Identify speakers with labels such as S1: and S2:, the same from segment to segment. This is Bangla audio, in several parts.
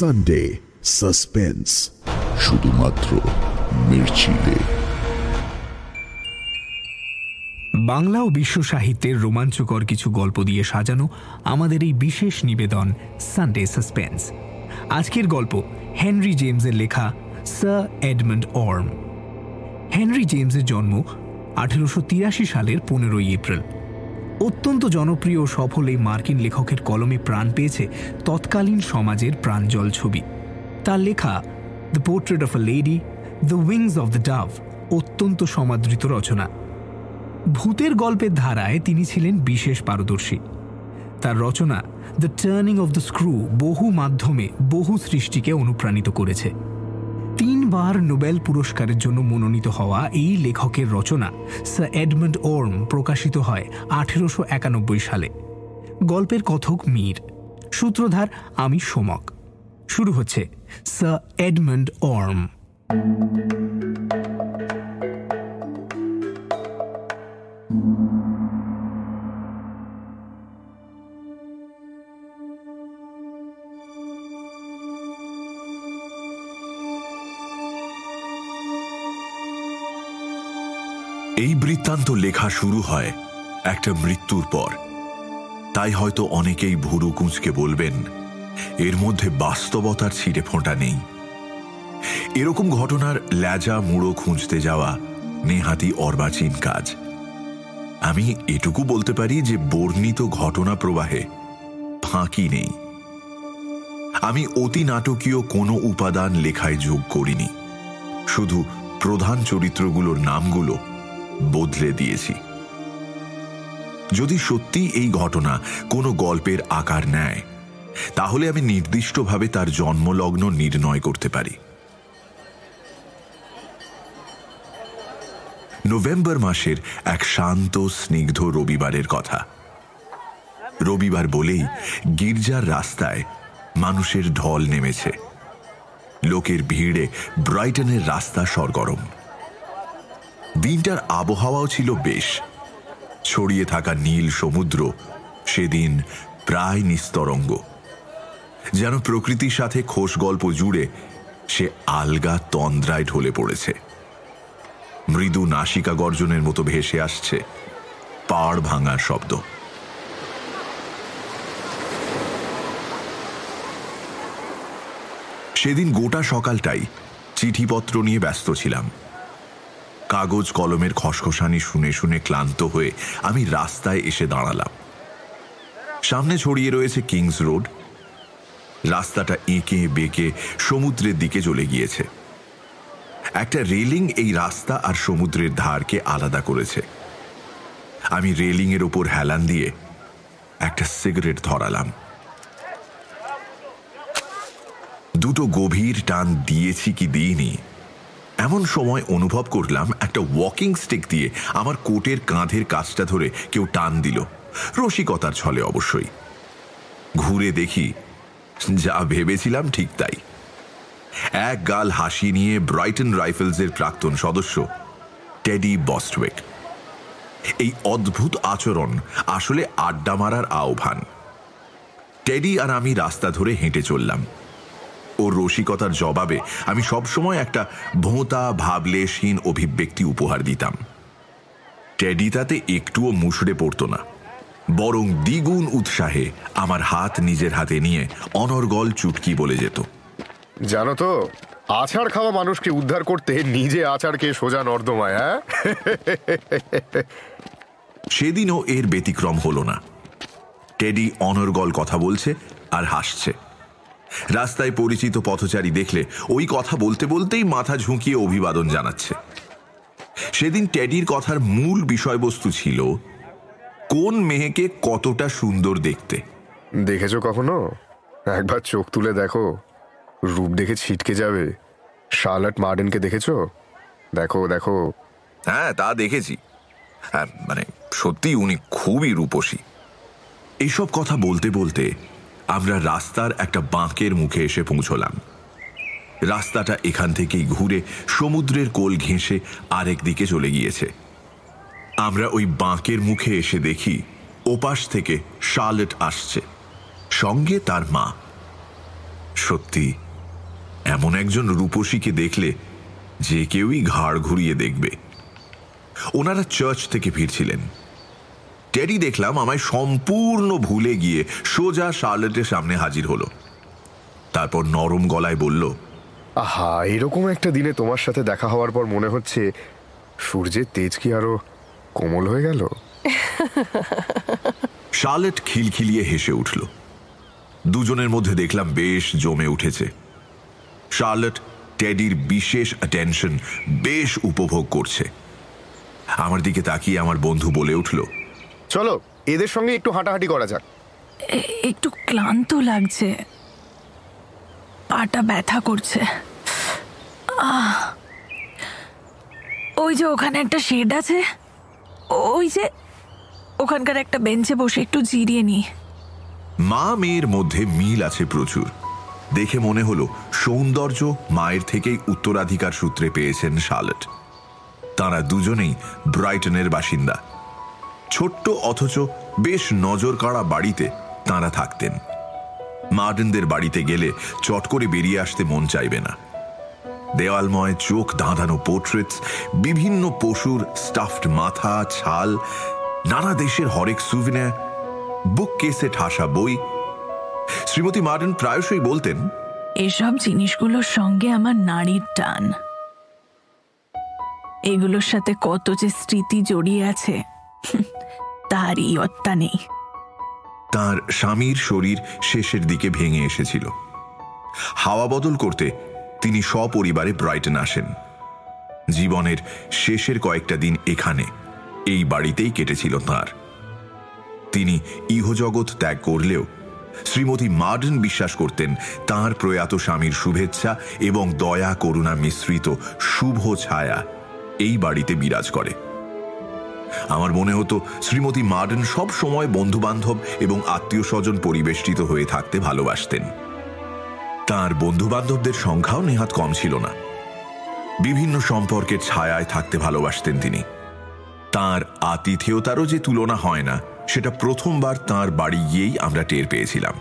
S1: সানডে সাসপেন্স শুধুমাত্র মির্চিলে।
S2: বাংলা ও বিশ্ব সাহিত্যের রোমাঞ্চকর কিছু গল্প দিয়ে সাজানো আমাদের এই বিশেষ নিবেদন সানডে সাসপেন্স আজকের গল্প হেনরি জেমসের লেখা স্যার এডমন্ড অর্ম হেনরি জেমসের জন্ম আঠেরোশো তিরাশি সালের পনেরোই এপ্রিল। অত্যন্ত জনপ্রিয় সফল এই মার্কিন লেখকের কলমে প্রাণ পেয়েছে তৎকালীন সমাজের প্রাঞ্জল ছবি। তার লেখা the portrait of a lady the wings of the dove অত্যন্ত সমাদৃত রচনা। ভূতের গল্পের ধারায় তিনি ছিলেন বিশেষ পারদর্শী। তার রচনা the turning of the screw বহু মাধ্যমে বহু সৃষ্টিকে অনুপ্রাণিত করেছে। তিনবার নোবেল পুরস্কারের জন্য মনোনীত হওয়া এই লেখকের রচনা স্যার এডমন্ড ওর্ম প্রকাশিত হয় আঠেরোশো একানব্বই সালে। গল্পের কথক মীর। সূত্রধার আমি সোমক। শুরু হচ্ছে স্যার এডমন্ড ওর্ম।
S3: এই বৃত্তান্ত লেখা শুরু হয় একটা মৃত্যুর পর। তাই হয়তো অনেকেই ভুরু কুঁচকে বলবেন, এর মধ্যে বাস্তবতার ছিঁড়ে ফোঁটা নেই। এরকম ঘটনার ল্যাজা মুড়ো খুঁজতে যাওয়া নেহাতি অর্বাচীন কাজ। আমি এটুকু বলতে পারি যে বর্ণিত ঘটনা প্রবাহে ফাঁকি নেই। আমি অতি নাটকীয় কোনো উপাদান লেখায় যোগ করিনি। শুধু প্রধান চরিত্রগুলোর নামগুলো বদলে দিয়েছি। যদি সত্যি এই ঘটনা কোনো গল্পের আকার নেয়, তাহলে আমি নির্দিষ্টভাবে তার জন্মলগ্ন নির্ণয় করতে পারি। নভেম্বর মাসের এক শান্ত, স্নিগ্ধ রবিবারের কথা। রবিবার বলেই গির্জার রাস্তায় মানুষের ঢল নেমেছে। লোকের ভিড়ে ব্রাইটনের রাস্তা সরগরম। দিনটার আবহাওয়াও ছিল বেশ। ছড়িয়ে থাকা নীল সমুদ্র সেদিন প্রায় নিস্তরঙ্গ। যেন প্রকৃতির সাথে খোশ গল্প জুড়ে সে আলগা তন্দ্রায় ঢলে পড়েছে। মৃদু নাসিকা গর্জনের মতো ভেসে আসছে পাড় ভাঙার শব্দ। সেদিন গোটা সকালটাই চিঠিপত্র নিয়ে ব্যস্ত ছিলাম। কাগজ কলমের খসখসানি শুনে শুনে ক্লান্ত হয়ে আমি রাস্তায় এসে দাঁড়ালাম। সামনে ছড়িয়ে রয়েছে কিংস রোড। রাস্তাটা এঁকে বেঁকে সমুদ্রের দিকে চলে গিয়েছে। একটা রেলিং এই রাস্তা আর সমুদ্রের ধারকে আলাদা করেছে। আমি রেলিংয়ের ওপর হেলান দিয়ে একটা সিগারেট ধরালাম। দুটো গভীর টান দিয়েছি কি দিইনি। এমন সময় অনুভব করলাম একটা ওয়াকিং স্টিক দিয়ে আমার কোটের কাঁধের কাজটা ধরে কেউ টান দিল। রসিকতার ছলে অবশ্যই। ঘুরে দেখি, যা ভেবেছিলাম ঠিক তাই। এক গাল হাসি নিয়ে ব্রাইটন রাইফেলসের প্রাক্তন সদস্য টেডি বস্টওয়েক এই অদ্ভুত আচরণ আসলে আড্ডা মারার আহ্বান। টেডি আর আমি রাস্তা ধরে হেঁটে চললাম। ওর রসিকতার জবাবে আমি সবসময় একটা ভোঁতা ভাবলেশহীন অভিব্যক্তি উপহার দিতাম। টেডি তাতে একটুও মুশড়ে পড়ত না। বরং দ্বিগুণ উৎসাহে আমার হাত নিজের হাতে নিয়ে অনর্গল চুটকি বলে যেত।
S4: জানো তো আছাড় খাওয়া মানুষকে উদ্ধার করতে নিজে আছাড়কে সোজা নর্দমায় হ্যাঁ?
S3: সেদিনও এর ব্যতিক্রম হলো না। টেডি অনর্গল কথা বলছে আর হাসছে। রাস্তায় পরিচিত পথচারী দেখলে ওই কথা বলতে বলতেই মাথা ঝুঁকিয়ে অভিবাদন জানাচ্ছে। সেদিন ট্যাডির কথার মূল বিষয়বস্তু ছিল কোন মেয়েকে কতটা সুন্দর দেখতে।
S4: দেখেছ কখনো? একবার চোখ তুলে দেখো। রূপ দেখে ছিটকে যাবে। শার্লট মার্ডেনকে দেখেছ? দেখো দেখো।
S3: হ্যাঁ তা দেখেছি। মানে সত্যি উনি খুবই রূপসী। এইসব কথা বলতে বলতে আমরা রাস্তার একটা বাঁকের মুখে এসে পৌঁছলাম। রাস্তাটা এখান থেকেই ঘুরে সমুদ্রের কোল ঘেঁষে আরেক দিকে চলে গিয়েছে। আমরা ওই বাঁকের মুখে এসে দেখি, ওপাশ থেকে শার্লেট আসছে, সঙ্গে তার মা। সত্যি, এমন একজন রূপসীকে দেখলে যে কেউই ঘাড় ঘুরিয়ে দেখবে। ওনারা চার্চ থেকে ফিরছিলেন। টেডি দেখলাম আমায় সম্পূর্ণ ভুলে গিয়ে সোজা শার্লেটের সামনে হাজির হলো। তারপর নরম গলায় বলল
S4: আহা এরকম একটা দিনে তোমার সাথে দেখা হওয়ার পর মনে হচ্ছে সূর্যের তেজ কি আরও কোমল হয়ে গেল?
S3: শার্লেট খিলখিলিয়ে হেসে উঠল। দুজনের মধ্যে দেখলাম বেশ জমে উঠেছে। শার্লেট টেডির বিশেষ অ্যাটেনশন বেশ উপভোগ করছে। আমার দিকে তাকিয়ে আমার বন্ধু বলে উঠল
S4: চলো এদের সঙ্গে একটু হাঁটাহাঁটি করা যাক।
S5: এ- একটু ক্লান্ত লাগছে। পাটা ব্যথা করছে। আহ। ওই যে ওখানে একটা শেড আছে। ওই যে ওখানকার একটা বেঞ্চে বসে একটু জিরিয়ে নি
S3: মা মেয়ের মধ্যে মিল আছে প্রচুর। দেখে মনে হলো সৌন্দর্য মায়ের থেকেই উত্তরাধিকার সূত্রে পেয়েছেন শার্লেট তারা দুজনেই ব্রাইটনের বাসিন্দা। ছোট্ট অথচ বেশ নজর কাড়া বাড়িতে তাঁরা থাকতেন। মার্ডেনদের বাড়িতে গেলে চট করে বেরিয়ে আসতে মন চাইবে না। দেওয়ালময় চোখ দাঁধানো পোর্ট্রেটস বিভিন্ন পশুর স্টাফড মাথা, ছাল, নানা দেশের হরেক সুভিনার বুক কেসে ঠাসা বই। শ্রীমতী মার্ডেন প্রায়শই বলতেন,
S5: এসব জিনিসগুলোর সঙ্গে আমার নারীর টান। এগুলোর সাথে কত যে স্মৃতি জড়িয়ে আছে। হুঁ, তার ইয়ত্তা নেই।
S3: তার স্বামীর শরীর শেষের দিকে ভেঙে এসেছিল। হাওয়া বদল করতে তিনি সপরিবারে ব্রাইটন আসেন। জীবনের শেষের কয়েকটা দিন এখানে এই বাড়িতেই কেটেছিল তার। তিনি ইহজগৎ ত্যাগ করলেও শ্রীমতী মার্ডেন বিশ্বাস করতেন তার প্রয়াত স্বামীর শুভেচ্ছা এবং দয়া করুণা মিশ্রিত শুভ ছায়া এই বাড়িতে বিরাজ করে। আমার মনে হতো শ্রীমতী মার্ডেন সব সময় বন্ধু বান্ধব এবং আত্মীয় স্বজন পরিবেষ্টিত হয়ে থাকতে ভালোবাসতেন। তার বন্ধু বান্ধবদের সংখ্যাও নেহাত কম ছিল না। বিভিন্ন সম্পর্কের ছায়ায় থাকতে ভালোবাসতেন তিনি। তার আতিথেয়তারও যে তুলনা হয় না, সেটা প্রথমবার তার বাড়ি গিয়েই আমরা টের পেয়েছিলাম।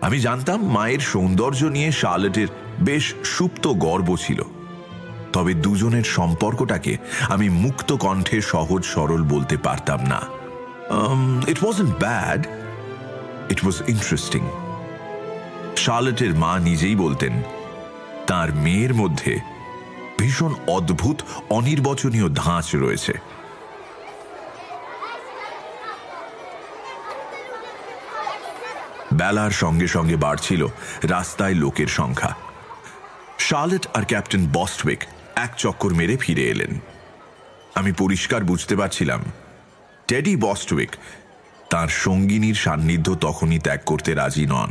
S3: আমি জানতাম মায়ের সৌন্দর্য নিয়ে শার্লেটের বেশ সুপ্ত গর্ব ছিল। তবে দুজনের সম্পর্কটাকে আমি মুক্ত কণ্ঠে সহজ সরল বলতে পারতাম না। ইট was bad it was interesting শার্লেটের মা নিজেই বলতেন, তার মেয়ের মধ্যে ভীষণ অদ্ভুত, অনির্বচনীয় ধাঁচ রয়েছে। বেলার সঙ্গে সঙ্গে বাড়ছিল রাস্তায় লোকের সংখ্যা। শার্লেট আর ক্যাপ্টেন বস্টউইক এক চক্কর মেরে ফিরে এলেন। আমি পরিষ্কার বুঝতে পারছিলাম টেডি বস্টউইক তার সঙ্গিনীর সান্নিধ্য তখনই ত্যাগ করতে রাজি নন।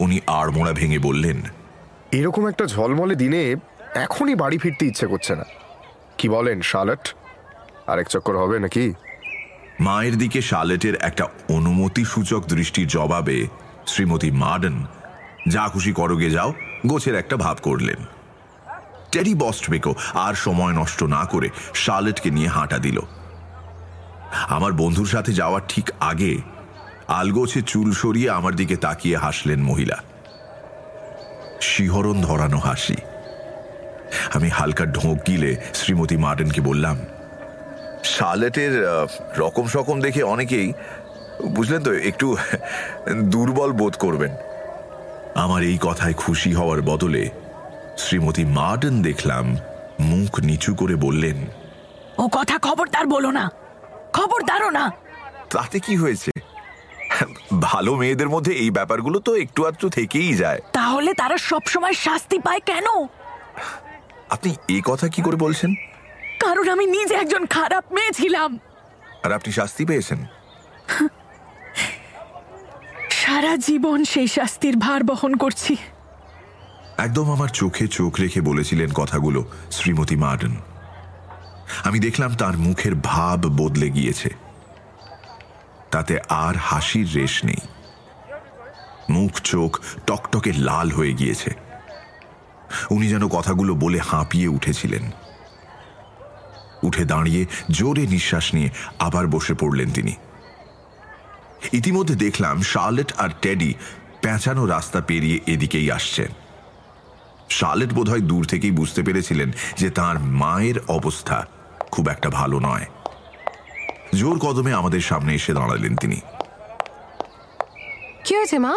S3: উনি আড়মোড়া ভেঙে বললেন
S4: এরকম একটা ঝলমলে দিনে এখনই বাড়ি ফিরতে ইচ্ছে করছে না। কি বলেন শার্লট? আরেক চক্কর হবে নাকি?
S3: মায়ের দিকে শার্লেটের একটা অনুমতি সূচক দৃষ্টির জবাবে শ্রীমতী মার্ডেন যা খুশি করগে যাও গোছের একটা ভাব করলেন। টেরি বস্টবেকো আর সময় নষ্ট না করে শার্লেটকে নিয়ে হাঁটা দিল। আমার বন্ধুর সাথে যাওয়ার ঠিক আগে আলগোছে চুল সরিয়ে আমার দিকে তাকিয়ে হাসলেন মহিলা। শিহরণ ধরানো হাসি। আমি হালকা ঢোঁক গিলে শ্রীমতী মার্টেনকে বললাম শার্লেটের রকম সকম দেখে অনেকেই, বুঝলেন তো, একটু দুর্বল বোধ করবেন। আমার এই কথায় খুশি হওয়ার বদলে শ্রীমতী মার্ডেন দেখলাম মুখ নিচু করে বললেন
S5: ও কথা খবরদার বলো না। খবরদারও না।
S3: তাতে কি হয়েছে? ভালো মেয়েদের মধ্যে এই ব্যাপারগুলো তো একটু আধটু থেকেই যায়।
S5: তাহলে তারা সবসময় শাস্তি পায় কেন?
S3: আপনি এই কথা কি করে বলছেন?
S5: কারণ আমি নিজে একজন খারাপ মেয়ে ছিলাম।
S3: আর আপনি শাস্তি পেয়েছেন।
S5: সারা জীবন সেই শাস্তির ভার বহন করছি।
S3: একদম আমার চোখে চোখ রেখে বলেছিলেন কথাগুলো শ্রীমতী মার্ডেন। আমি দেখলাম তার মুখের ভাব বদলে গিয়েছে। তাতে আর হাসির রেশ নেই। মুখ চোখ টকটকে লাল হয়ে গিয়েছে। উনি যেন কথাগুলো বলে হাঁপিয়ে উঠেছিলেন। উঠে দাঁড়িয়ে জোরে নিঃশ্বাস নিয়ে আবার বসে পড়লেন তিনি। ইতিমধ্যে দেখলাম শার্লেট আর টেডি প্যাঁচানো রাস্তা পেরিয়ে এদিকেই আসছেন। শার্লেট বোধহয় দূর থেকেই বুঝতে পেরেছিলেন যে তার মায়ের অবস্থা খুব একটা ভালো নয়। জোর কদমে আমাদের সামনে এসে দাঁড়ালেন তিনি।
S6: কি হয়েছে মা?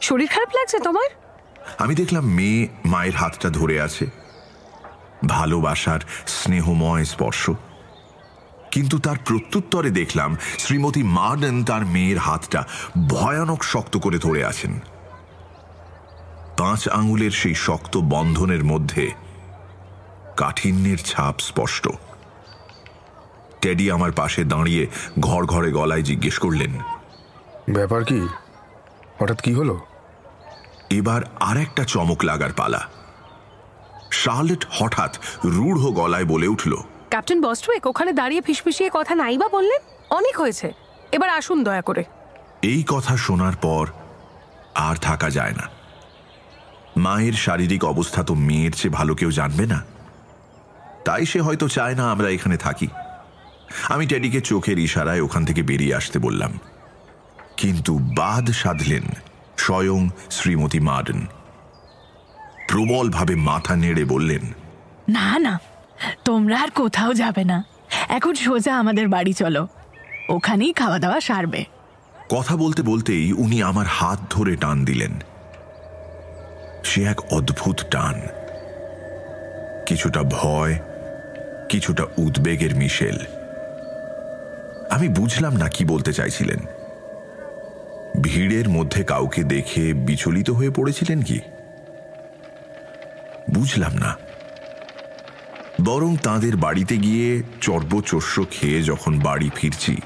S6: শরীর খারাপ লাগছে তোমার?
S3: আমি দেখলাম মেয়ে মায়ের হাতটা ধরে আছে। ভালোবাসার স্নেহময় স্পর্শ। কিন্তু তার প্রত্যুত্তরে দেখলাম শ্রীমতী মার্ডেন তার মেয়ের হাতটা ভয়ানক শক্ত করে ধরে আছেন। পাঁচ আঙুলের সেই শক্ত বন্ধনের মধ্যে কাঠিন্যের ছাপ স্পষ্ট। টেডি আমার পাশে দাঁড়িয়ে ঘর ঘরে গলায় জিজ্ঞেস করলেন
S4: ব্যাপার কি? হঠাৎ কি হলো?
S3: এবার আর একটা চমক লাগার পালা। শার্লেট হঠাৎ রূঢ় গলায় বলে উঠল
S6: ক্যাপ্টেন বস্টুয়েক ওখানে দাঁড়িয়ে ফিসফিসিয়ে কথা নাই বা বললেন অনেক হয়েছে। এবার আসুন দয়া করে।
S3: এই কথা শোনার পর আর থাকা যায় না। মায়ের শারীরিক অবস্থা তো মেয়ের চেয়ে ভালো কেউ জানবে না। তাই সে হয়তো চায় না আমরা এখানে থাকি। আমি টেডিকে চোখের ইশারায় ওখান থেকে বেরিয়ে আসতে বললাম। কিন্তু বাদ সাধলেন স্বয়ং শ্রীমতী মার্ডেন প্রবলভাবে মাথা নেড়ে বললেন
S5: না না তোমরা আর কোথাও যাবে না। এখন সোজা আমাদের বাড়ি চলো। ওখানেই খাওয়া দাওয়া সারবে।
S3: কথা বলতে বলতেই উনি আমার হাত ধরে টান দিলেন। সে এক অদ্ভুত টান। কিছুটা ভয়, কিছুটা উদ্বেগের মিশেল। আমি বুঝলাম না কি বলতে চাইছিলেন। ভিড়ের মধ্যে কাউকে দেখে বিচলিত হয়ে পড়েছিলেন কি? বুঝলাম না। বরং তাদের বাড়িতে গিয়ে চর্বচস্য খেয়ে যখন বাড়ি ফিরছি,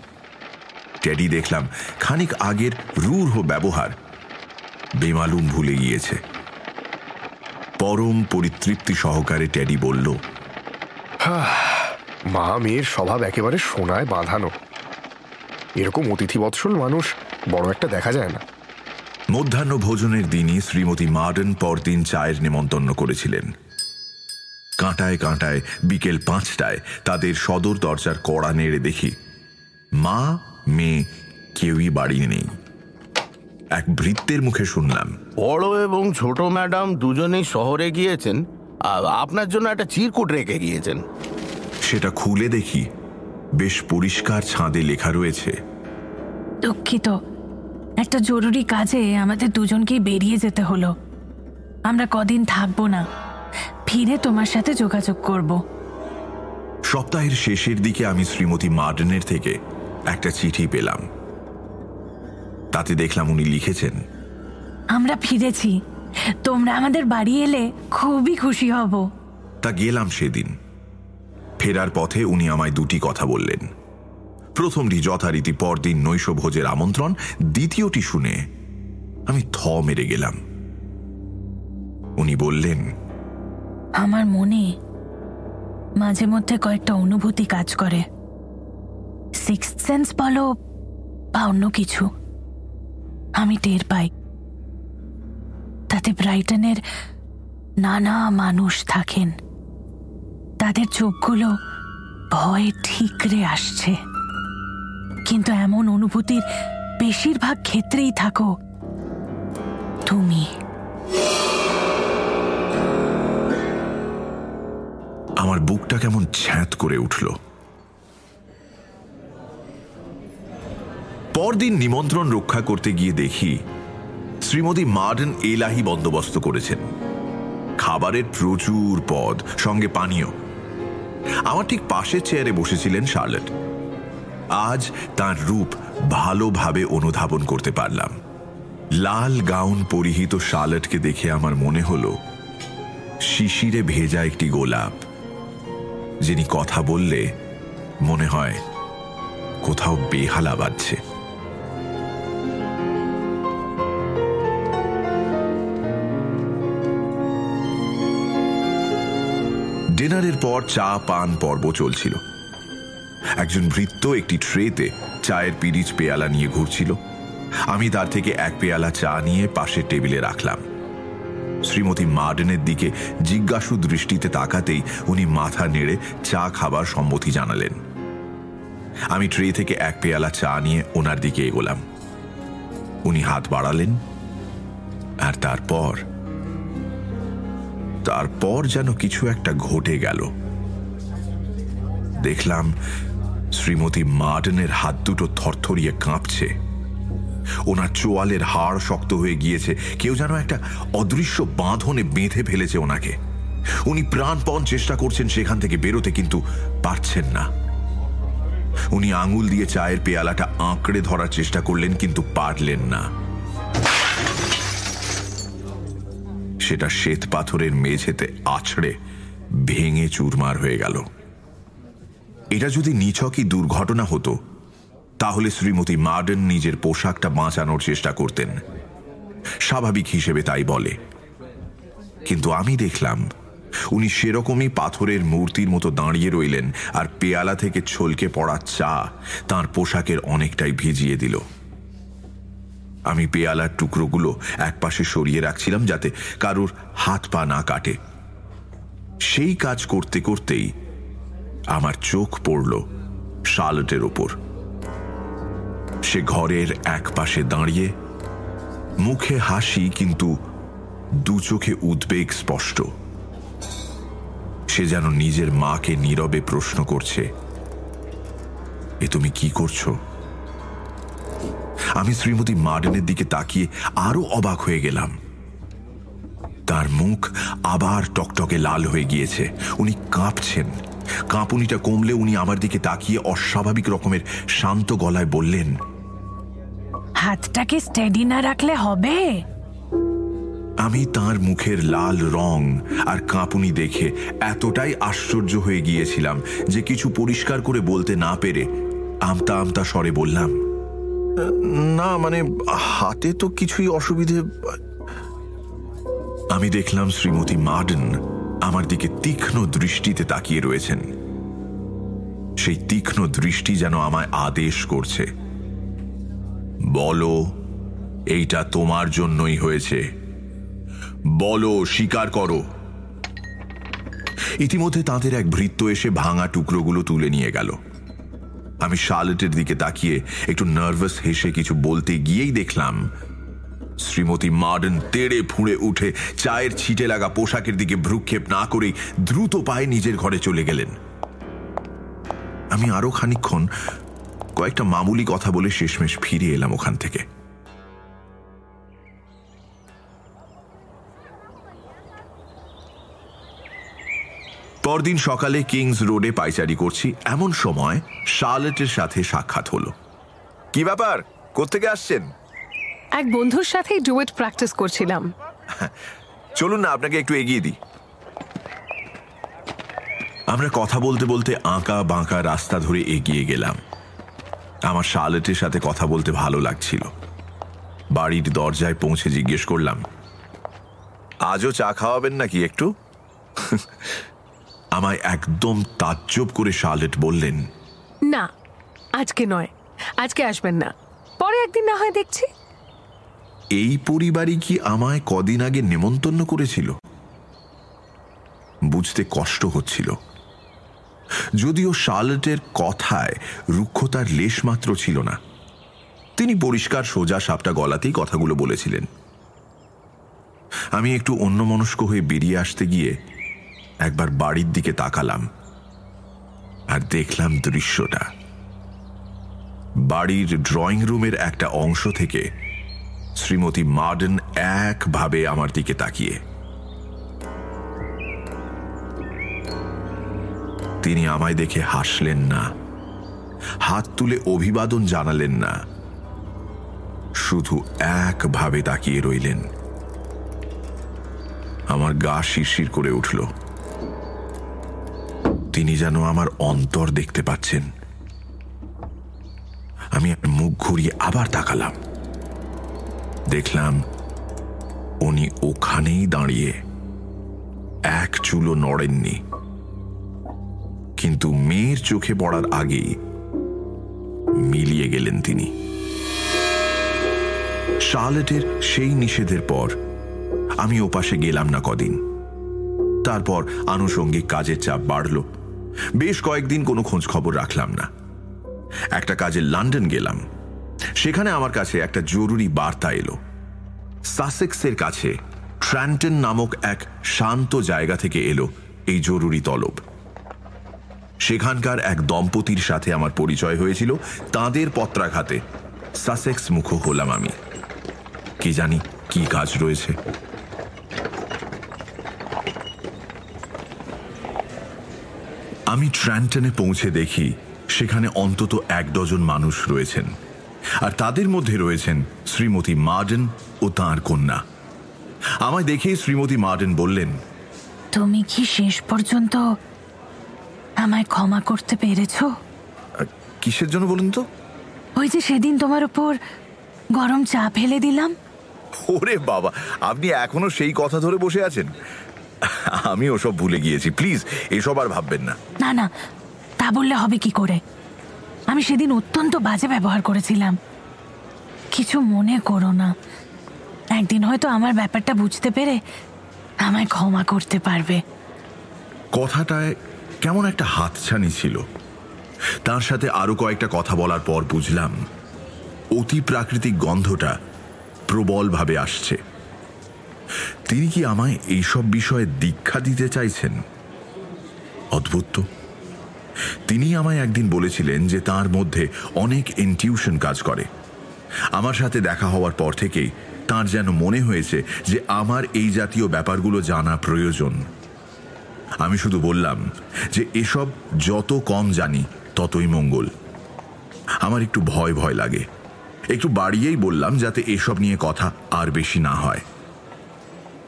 S3: ট্যাডি দেখলাম খানিক আগের রূঢ় ব্যবহার। বেমালুম ভুলে গিয়েছে। পরম পরিতৃপ্তি সহকারে ট্যাডি বলল
S4: মা মেয়ের স্বভাব একেবারে সোনায় বাঁধানো। এরকম অতিথি বৎসল মানুষ বড় একটা দেখা যায় না।
S3: মধ্যাহ্ন ভোজনের দিনই শ্রীমতী মার্ডেন পরদিন চায়ের নেমন্তন্ন করেছিলেন। কাঁটায় কাঁটায় বিকেল পাঁচটায় তাদের সদর দরজার কড়া নেড়ে দেখি মা মেয়ে কেউই বাড়ি নেই। এক বৃত্তের মুখে শুনলাম।
S7: বড় এবং ছোট ম্যাডাম দুজনেই শহরে গিয়েছেন। আর আপনার জন্য একটা চিরকুট রেখে গিয়েছেন।
S3: সেটা খুলে দেখি। বেশ পরিষ্কার ছাদে লেখা রয়েছে।
S5: দুঃখিত। একটা জরুরি কাজে আমাদের দুজনকেই বেরিয়ে যেতে হলো। আমরা কদিন থাকব না। ফিরে তোমার সাথে যোগাযোগ করব।
S3: সপ্তাহের শেষের দিকে আমি শ্রীমতী মার্ডেনের থেকে একটা চিঠি পেলাম। তাতে দেখলাম উনি লিখেছেন।
S5: আমরা ফিরেছি। তোমরা আমাদের বাড়ি এলে খুবই খুশি হব।
S3: তা গেলাম সেদিন। ফেরার পথে উনি আমায় দুটি কথা বললেন। প্রথমটি যথারীতি পরদিন নৈশ ভোজের আমন্ত্রণ দ্বিতীয়টি শুনে আমি থ মেরে গেলাম। উনি বললেন
S5: আমার মনে মাঝে মধ্যে কয়েকটা অনুভূতি কাজ করে। সিক্স সেন্স বলো বা অন্য কিছু। আমি টের পাই। তাতে ব্রাইটনের নানা মানুষ থাকেন। তাদের চোখগুলো ভয়ে ঠিকরে আসছে। কিন্তু এমন অনুভূতির বেশিরভাগ ক্ষেত্রেই থাকো, তুমি।
S3: আমার বুকটা কেমন ছ্যাঁত করে উঠল। পরদিন নিমন্ত্রণ রক্ষা করতে গিয়ে দেখি শ্রীমতী মার্ডেন এলাহি বন্দোবস্ত করেছেন। খাবারের প্রচুর পদ, সঙ্গে পানীয়। আমার ঠিক পাশের চেয়ারে বসেছিলেন শার্লেট। আজ তার রূপ ভালোভাবে অনুধাবন করতে পারলাম। লাল গাউন পরিহিত শার্লেটকে দেখে আমার মনে হলো, শিশিরে ভেজা একটি গোলাপ, যিনি কথা বললে মনে হয় কোথাও বেহালা বাজছে। ডিনারের পর চা, পান পর্ব চলছিল। একজন ভৃত্য একটি ট্রেতে চায়ের পিরিচ পেয়ালা নিয়ে ঘুরছিল। আমি তার থেকে এক পেয়ালা চা নিয়ে পাশের টেবিলে রাখলাম। শ্রীমতী মার্ডেনের দিকে জিজ্ঞাসু দৃষ্টিতে তাকাতেই উনি মাথা নেড়ে চা খাবার সম্মতি জানালেন। আমি ট্রে থেকে এক পেয়ালা চা নিয়ে ওনার দিকে এগোলাম। উনি হাত বাড়ালেন আর তারপর তারপর যেন কিছু একটা ঘটে গেল। দেখলাম শ্রীমতী মার্ডেনের হাত দুটো থরথরিয়ে কাঁপছে। ওনার চোয়ালের হাড় শক্ত হয়ে গিয়েছে। কেউ যেন একটা অদৃশ্য বাঁধনে বেঁধে ফেলেছে ওনাকে। উনি প্রাণপণ চেষ্টা করছেন সেখান থেকে বেরোতে, কিন্তু পারছেন না। উনি আঙুল দিয়ে চায়ের পেয়ালাটা আঁকড়ে ধরার চেষ্টা করলেন, কিন্তু পারলেন না। সেটা শ্বেত পাথরের মেঝেতে আছড়ে ভেঙে চুরমার হয়ে গেল। এটা যদি নিছকই দুর্ঘটনা হতো, তাহলে শ্রীমতী মার্ডেন নিজের পোশাকটা বাঁচানোর চেষ্টা করতেন। স্বাভাবিক হিসেবে তাই বলে। কিন্তু আমি দেখলাম, উনি সেরকমই পাথরের মূর্তির মতো দাঁড়িয়ে রইলেন আর পেয়ালা থেকে ছলকে পড়া চা তার পোশাকের অনেকটাই ভিজিয়ে দিল। আমি পেয়ালার টুকরোগুলো একপাশে সরিয়ে রাখছিলাম যাতে কারুর হাত পা না কাটে। সেই কাজ করতে করতেই আমার চোখ পড়ল শালটের ওপর। সে ঘরের এক পাশে দাঁড়িয়ে মুখে হাসি কিন্তু দু চোখে উদ্বেগ স্পষ্ট। সে যেন নিজের মাকে নীরবে প্রশ্ন করছে, এ তুমি কি করছ? আমি শ্রীমতী মার্ডেনের দিকে তাকিয়ে আরও অবাক হয়ে গেলাম। তার মুখ আবার টকটকে লাল হয়ে গিয়েছে। উনি কাঁপছেন। কাঁপুনিটা কমলে উনি আমার দিকে তাকিয়ে অস্বাভাবিক রকমের শান্ত গলায় বললেন
S5: হাতটাকে স্টেডি না রাখলে হবে?
S3: আমি তার মুখের লাল রং আর কাঁপুনি দেখে এতটাই আশ্চর্য হয়ে গিয়েছিলাম যে কিছু পরিষ্কার করে বলতে না পেরে আমতা আমতা স্বরে বললাম না মানে হাতে তো কিছুই অসুবিধে। আমি দেখলাম শ্রীমতী মার্ডেন আমার দিকে তীক্ষ্ণ দৃষ্টিতে তাকিয়ে রয়েছেন। সেই তীক্ষ্ণ দৃষ্টি যেন আমায় আদেশ করছে। বলো, এইটা তোমার জন্যই হয়েছে। বলো, স্বীকার করো। ইতিমধ্যে তাঁদের এক ভৃত্য এসে ভাঙা টুকরোগুলো তুলে নিয়ে গেল। আমি শার্লেটের দিকে তাকিয়ে একটু নার্ভাস হেসে কিছু বলতে গিয়েই দেখলাম, শ্রীমতী মার্ডেন তেড়ে ফুঁড়ে উঠে চায়ের ছিটে লাগা পোশাকের দিকে ভ্রুক্ষেপ না করেই দ্রুত পায়ে নিজের ঘরে চলে গেলেন। আমি আরও খানিক্ষণ কয়েকটা মামুলি কথা বলে শেষমেশ ফিরে এলাম ওখান থেকে। পরদিন সকালে কিংস রোডে পাইচারি করছি। এমন সময় শার্লেটের সাথে সাক্ষাৎ হলো। কি ব্যাপার? কোত্থেকে আসছেন?
S6: এক বন্ধুর সাথেই ডুয়েট প্র্যাকটিস করছিলাম।
S3: চলুন না আপনাকে একটু এগিয়ে দিই। আমরা কথা বলতে বলতে আঁকা বাঁকা রাস্তা ধরে এগিয়ে গেলাম। আমার শার্লেটের সাথে কথা বলতে ভালো লাগছিল। বাড়ির দরজায় পৌঁছে জিজ্ঞেস করলাম আজও চা খাওয়াবেন নাকি একটু? আমায় একদম তাজ্জব করে শার্লেট বললেন।
S6: না আজকে নয়। আজকে আসবেন না। পরে একদিন না হয় দেখছি।
S3: এই পরিবারই কি আমায় কদিন আগে নেমন্তন্ন করেছিল? বুঝতে কষ্ট হচ্ছিল। যদিও শার্লেটের কথায় রুক্ষতার লেশ মাত্র ছিল না তিনি পরিষ্কার সোজা সাপটা গলাতেই কথাগুলো বলেছিলেন। আমি একটু অন্যমনস্ক হয়ে বেরিয়ে আসতে গিয়ে একবার বাড়ির দিকে তাকালাম আর দেখলাম দৃশ্যটা। বাড়ির ড্রয়িং রুমের একটা অংশ থেকে শ্রীমতী মার্ডেন একভাবে আমার দিকে তাকিয়ে। তিনি আমায় দেখে হাসলেন না, হাত তুলে অভিবাদন জানালেন না, শুধু একভাবে তাকিয়ে রইলেন। আমার গা শিরশির করে উঠল। তিনি যেন আমার অন্তর দেখতে পাচ্ছেন। আমি মুখ ঘুরিয়ে আবার তাকালাম। দেখলাম উনি ওখানেই দাঁড়িয়ে এক চুলো নড়েননি। কিন্তু মেয়ের চোখে পড়ার আগেই মিলিয়ে গেলেন তিনি। শার্লেটের সেই নিষেধের পর আমি ওপাশে গেলাম না কদিন। তারপর আনুষঙ্গিক কাজের চাপ বাড়ল। বেশ কয়েকদিন কোনো খোঁজ খবর রাখলাম না। একটা কাজে লন্ডন গেলাম। সেখানে আমার কাছে একটা জরুরি বার্তা এলো। সাসেক্সের কাছে ট্র্যান্টন নামক এক শান্ত জায়গা থেকে এলো এই জরুরি তলব। সেখানকার এক দম্পতির সাথে আমার পরিচয় হয়েছিল। তাদের পত্রাঘাতে সাসেক্স মুখ হলাম আমি। কি জানি কি কাজ রয়েছে। আমি ট্র্যান্টনে পৌঁছে দেখি সেখানে অন্তত এক ডজন মানুষ রয়েছেন। আর তাদের মধ্যে রয়েছেন শ্রীমতী মার্ডেন ও তাঁর কন্যা। আমায় দেখেই শ্রীমতী মার্ডেন বললেন
S5: তুমি কি শেষ পর্যন্ত আমায় ক্ষমা করতে পেরেছ?
S3: কিসের জন্য বলুন তো?
S5: ওই যে সেদিন তোমার উপর গরম চা ফেলে দিলাম।
S3: ওরে বাবা আপনি এখনও সেই কথা ধরে বসে আছেন? আমি ওসব ভুলে গিয়েছি। প্লিজ এসব আর ভাববেন না।
S5: না না তা বললে হবে কি করে? আমি সেদিন অত্যন্ত বাজে ব্যবহার করেছিলাম। কিছু মনে করো না। একদিন হয়তো আমার ব্যাপারটা বুঝতে পেরে আমায় ক্ষমা করতে পারবে।
S3: কথাটায় কেমন একটা হাতছানি ছিল। তার সাথে আরও কয়েকটা কথা বলার পর বুঝলাম অতি প্রাকৃতিক গন্ধটা প্রবলভাবে আসছে। তিনি কি আমায় এইসব বিষয়ে দীক্ষা দিতে চাইছেন? অদ্ভুত। তিনি আমায় একদিন বলেছিলেন যে তার মধ্যে অনেক ইনটিউশন কাজ করে। আমার সাথে দেখা হওয়ার পর থেকেই তার যেন মনে হয়েছে যে আমার এই জাতীয় ব্যাপারগুলো জানা প্রয়োজন। আমি শুধু বললাম যে এসব যত কম জানি, ততই মঙ্গল। আমার একটু ভয় ভয় লাগে। একটু বাড়িয়েই বললাম যাতে এসব নিয়ে কথা আর বেশি না হয়।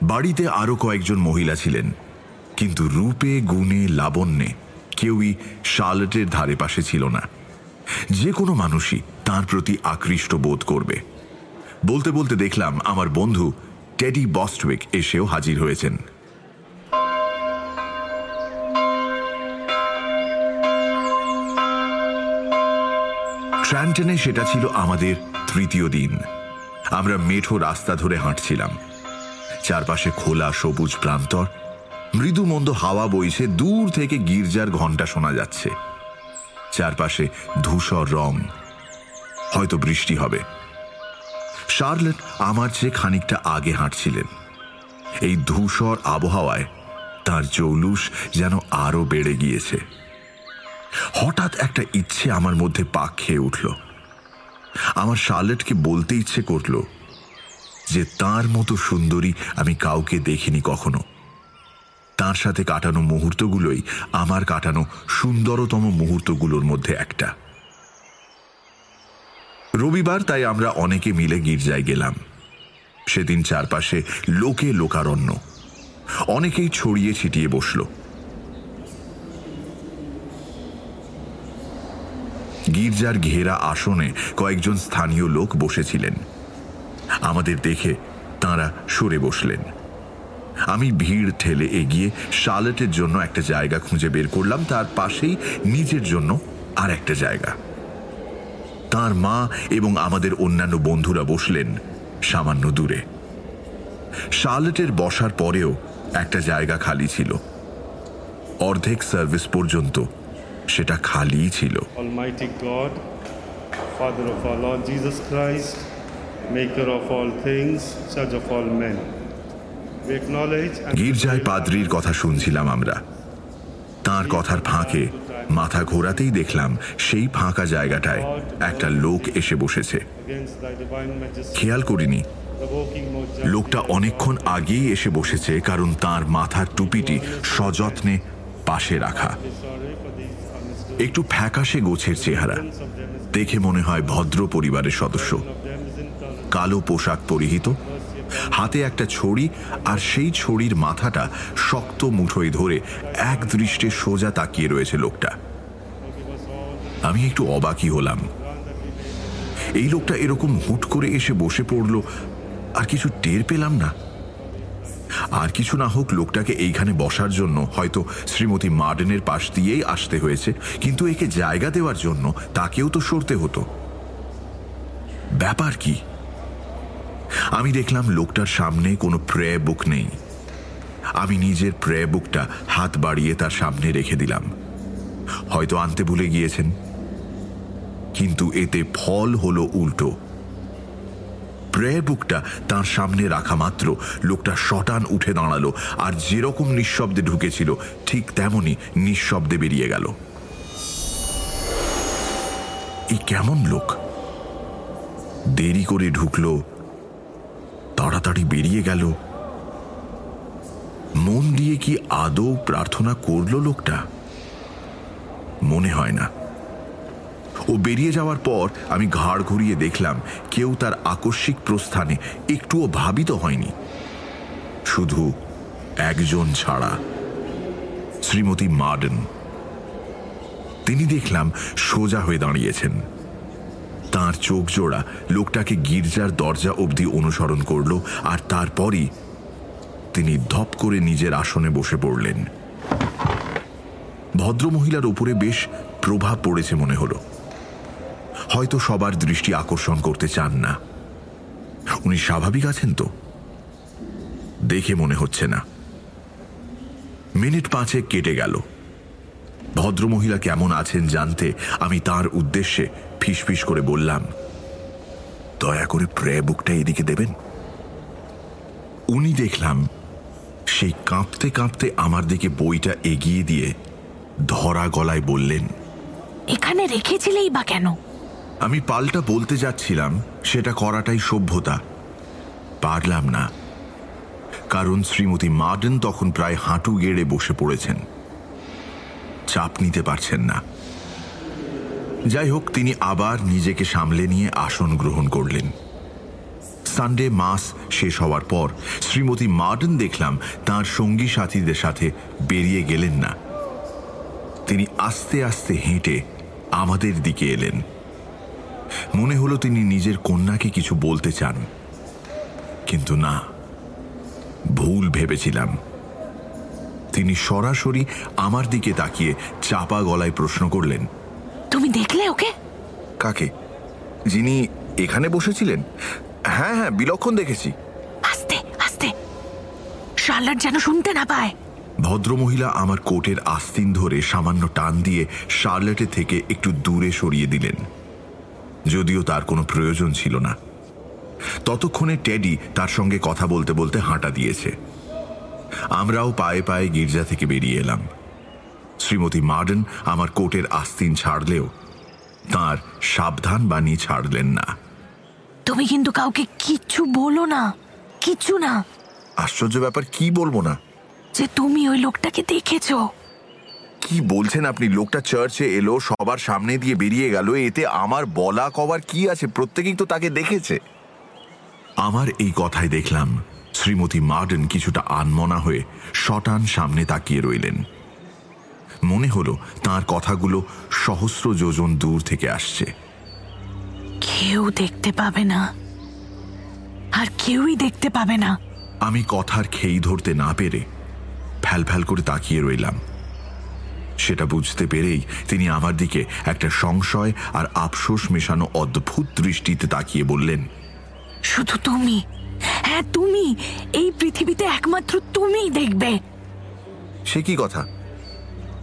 S3: বাড়িতে আরও কয়েকজন মহিলা ছিলেন। কিন্তু রূপে, গুণে, লাবণ্যে কেউই শার্লটের ধারে পাশে ছিল না। যে কোনো মানুষই তার প্রতি আকৃষ্ট বোধ করবে। বলতে বলতে দেখলাম আমার বন্ধু টেডি বস্টউইক এসেও হাজির হয়েছেন। ট্র্যান্টনে সেটা ছিল আমাদের তৃতীয় দিন। আমরা মেঠো রাস্তা ধরে হাঁটছিলাম। চারপাশে খোলা সবুজ প্রান্তর মৃদু মন্দ হাওয়া বইছে দূর থেকে গির্জার ঘণ্টা শোনা যাচ্ছে। চারপাশে ধূসর রং। হয়তো বৃষ্টি হবে। শার্লেট আমার চেয়ে খানিকটা আগে হাঁটছিলেন। এই ধূসর আবহাওয়ায় তার জৌলুস যেন আরও বেড়ে গিয়েছে। হঠাৎ একটা ইচ্ছে আমার মধ্যে পাক খেয়ে উঠল। আমার শার্লেটকে বলতে ইচ্ছে করল যে তার মতো সুন্দরী আমি কাউকে দেখিনি কখনো। তার সাথে কাটানো মুহূর্তগুলোই আমার কাটানো সুন্দরতম মুহূর্তগুলোর মধ্যে একটা। রবিবার তাই আমরা অনেকে মিলে গির্জায় গেলাম। সেদিন চারপাশে লোকে লোকারণ্য। অনেকেই ছড়িয়ে ছিটিয়ে বসল। গির্জার ঘেরা আসনে কয়েকজন স্থানীয় লোক বসেছিলেন। আমাদের দেখে তাঁরা সরে বসলেন। আমি ভিড় ঠেলে এগিয়ে শার্লেটের জন্য একটা জায়গা খুঁজে বের করলাম তার পাশেই নিজের জন্য আর একটা জায়গা। তার মা এবং আমাদের অন্যান্য বন্ধুরা বসলেন সামান্য দূরে। শার্লেটের বসার পরেও একটা জায়গা খালি ছিল। অর্ধেক সার্ভিস পর্যন্ত সেটা খালিই ছিল।
S8: Father of our Lord Jesus Christ, Maker of all things, Judge of all men.
S3: গির্জায় পাদ্রির কথা শুনছিলাম আমরা। তার কথার ফাঁকে মাথা ঘোরাতেই দেখলাম সেই ফাঁকা জায়গাটায় একটা লোক এসে বসেছে। খেয়াল করিনি। লোকটা অনেকক্ষণ আগেই এসে বসেছে কারণ তার মাথার টুপিটি সযত্নে পাশে রাখা। একটু ফ্যাকাশে গোছের চেহারা। দেখে মনে হয় ভদ্র পরিবারের সদস্য। কালো পোশাক পরিহিত। হাতে একটা ছড়ি আর সেই ছড়ির মাথাটা শক্ত মুঠোয় ধরে এক দৃষ্টে সোজা তাকিয়ে রয়েছে লোকটা। আমি একটু অবাকই হলাম। এই লোকটা এরকম হুট করে এসে বসে পড়ল, আর কিছু টের পেলাম না। আর কিছু না হোক লোকটাকে এইখানে বসার জন্য, হয়তো শ্রীমতী মার্ডেনের পাশ দিয়েই আসতে হয়েছে, কিন্তু একে জায়গা দেওয়ার জন্য তাকেও তো সরতে হতো। ব্যাপার কি? আমি দেখলাম লোকটার সামনে কোনো প্রে বুক নেই। আমি নিজের প্রে বুকটা হাত বাড়িয়ে তার সামনে রেখে দিলাম। হয়তো আনতে ভুলে গিয়েছেন। কিন্তু এতে ফল হলো উল্টো। প্রেয়ার বুকটা তার সামনে রাখা মাত্র, লোকটা শটান উঠে দাঁড়াল আর যেরকম নিঃশব্দে ঢুকেছিল, ঠিক তেমনই নিঃশব্দে বেরিয়ে গেল। এই কেমন লোক? দেরি করে ঢুকলো তাড়াতাড়ি বেরিয়ে গেল। মন দিয়ে কি আদৌ প্রার্থনা করল লোকটা? মনে হয় না। ও বেরিয়ে যাওয়ার পর আমি ঘাড় ঘুরিয়ে দেখলাম, কেউ তার আকস্মিক প্রস্থানে একটুও ভাবিত হয়নি। শুধু একজন ছাড়া, শ্রীমতী মার্ডেন। তিনি দেখলাম সোজা হয়ে দাঁড়িয়েছেন। তার চোখ জোড়া। লোকটাকে গির্জার দরজা অবধি অনুসরণ করল আর তারপরই তিনি ধপ করে নিজের আসনে বসে পড়লেন। ভদ্রমহিলার উপরে বেশ প্রভাব পড়েছে মনে হলো। হয়তো সবার দৃষ্টি আকর্ষণ করতে চান না। উনি স্বাভাবিক আছেন তো? দেখে মনে হচ্ছে না। মিনিট পাঁচে কেটে গেল। ভদ্রমহিলা কেমন আছেন জানতে আমি তার উদ্দেশ্যে ফিসফিস করে বললাম দয়া করে প্রে বুকটা এদিকে দেবেন? উনি দেখলাম সেই কাঁপতে কাঁপতে আমার দিকে বইটা এগিয়ে দিয়ে ধরা গলায় বললেন
S5: এখানে রেখেছিলেই বা কেন?
S3: আমি পাল্টা বলতে যাচ্ছিলাম সেটা করাটাই সভ্যতা। পারলাম না। কারণ শ্রীমতী মার্ডেন তখন প্রায় হাঁটু গেড়ে বসে পড়েছেন। চাপ নিতে পারছেন না। যাই হোক, তিনি আবার নিজেকে সামলে নিয়ে আসন গ্রহণ করলেন। সানডে মাস শেষ হওয়ার পর শ্রীমতী মার্ডেন দেখলাম তার সঙ্গী সাথীদের সাথে বেরিয়ে গেলেন না। তিনি আস্তে আস্তে হেঁটে আমাদের দিকে এলেন। মনে হলো তিনি নিজের কন্যাকে কিছু বলতে চান। কিন্তু না, ভুল ভেবেছিলাম। তিনি সরাসরি আমার দিকে তাকিয়ে চাপা গলায় প্রশ্ন করলেন।
S5: তুমি দেখলে ওকে?
S3: কাকে? যিনি এখানে বসেছিলেন? হ্যাঁ হ্যাঁ বিলক্ষণ দেখেছি।
S5: আস্তে আস্তে। শার্লট যেন শুনতে না পায়।
S3: ভদ্রমহিলা আমার কোটের আস্তিন ধরে সামান্য টান দিয়ে শার্লেটের থেকে একটু দূরে সরিয়ে দিলেন। যদিও তার কোনো প্রয়োজন ছিল না। ততক্ষণে টেডি তার সঙ্গে কথা বলতে বলতে হাঁটা দিয়েছে। আমরাও পায়ে পায়ে গির্জা থেকে বেরিয়ে এলাম। শ্রীমতী মার্ডেন আমার কোটের আস্তিন ছাড়লেও তার সাবধান বাণী ছাড়লেন না।
S5: তুমি কিন্তু কাউকে কিচ্ছু বলো না কিচ্ছু না।
S3: আশ্চর্য ব্যাপার কি বলব না?
S5: যে তুমি ওই লোকটাকে দেখেছ।
S3: কি বলছেন আপনি? লোকটা চার্চে এলো সবার সামনে দিয়ে বেরিয়ে গেল এতে আমার বলা কবার কি আছে? প্রত্যেকেই তো তাকে দেখেছে। আমার এই কথাই দেখলাম। শ্রীমতী মার্ডেন কিছুটা আনমনা হয়ে শটান সামনে তাকিয়ে রইলেন। মনে হলো তার কথাগুলো সহস্র যোজন দূর থেকে আসছে।
S5: কেউ দেখতে পাবে না। আর কেউই দেখতে পাবে না।
S3: আমি কথার খেই ধরতে না পেরে ফ্যাল ফ্যাল করে তাকিয়ে রইলাম। সেটা বুঝতে পেরেই তিনি আমার দিকে একটা সংশয় আর আফসোস মেশানো অদ্ভুত দৃষ্টিতে তাকিয়ে বললেন
S5: শুধু তুমি। হ্যাঁ তুমি। এই পৃথিবীতে একমাত্র তুমিই দেখবে।
S3: সে কি কথা?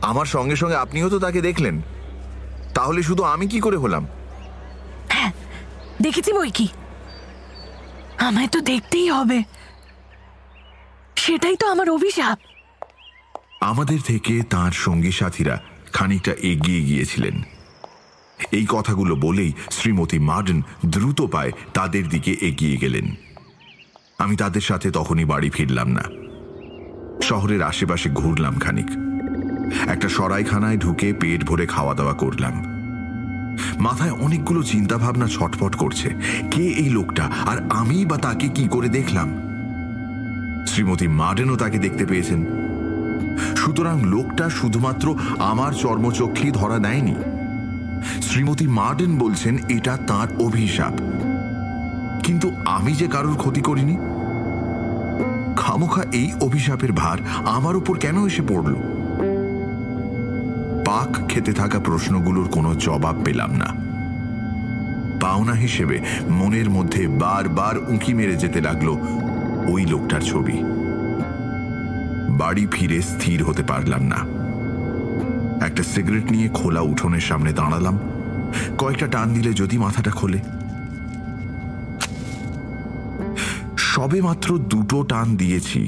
S3: আমার সঙ্গে সঙ্গে আপনিও তো তাকে দেখলেন। তাহলে শুধু আমি কি করে হলাম?
S5: হ্যাঁ দেখেছি বই কি? আমায় তো দেখতেই হবে। সেটাই তো আমার অভিশাপ।
S3: আমাদের থেকে তার সঙ্গী সাথীরা খানিকটা এগিয়ে গিয়েছিলেন। এই কথাগুলো বলেই শ্রীমতী মার্ডেন দ্রুত পায় তাদের দিকে এগিয়ে গেলেন। আমি তাদের সাথে তখনই বাড়ি ফিরলাম না। শহরের আশেপাশে ঘুরলাম খানিক। একটা সরাইখানায় ঢুকে পেট ভরে খাওয়া দাওয়া করলাম। মাথায় অনেকগুলো চিন্তা ভাবনা ছটফট করছে, কে এই লোকটা আর আমি বা তাকে কি করে দেখলাম? শ্রীমতী মার্ডেনও তাকে দেখতে পেয়েছেন। সুতরাং লোকটা শুধুমাত্র আমার চর্মচক্ষেই ধরা দেয়নি। শ্রীমতী মার্ডেন বলছেন, এটা তার অভিশাপ। কিন্তু আমি যে কারোর ক্ষতি করিনি? খামোখা এই অভিশাপের ভার আমার উপর কেন এসে পড়ল? পাক খেতে থাকা প্রশ্নগুলোর কোনো জবাব পেলাম না। পাওনা হিসেবে মনের মধ্যে বারবার উঁকি মেরে যেতে লাগল ওই লোকটার ছবি। বাড়ি ফিরে স্থির হতে পারলাম না। একটা সিগারেট নিয়ে খোলা উঠোনের সামনে দাঁড়ালাম। কয়েকটা টান দিলে যদি মাথাটা খোলে সবে মাত্র দুটো টান দিয়েছি।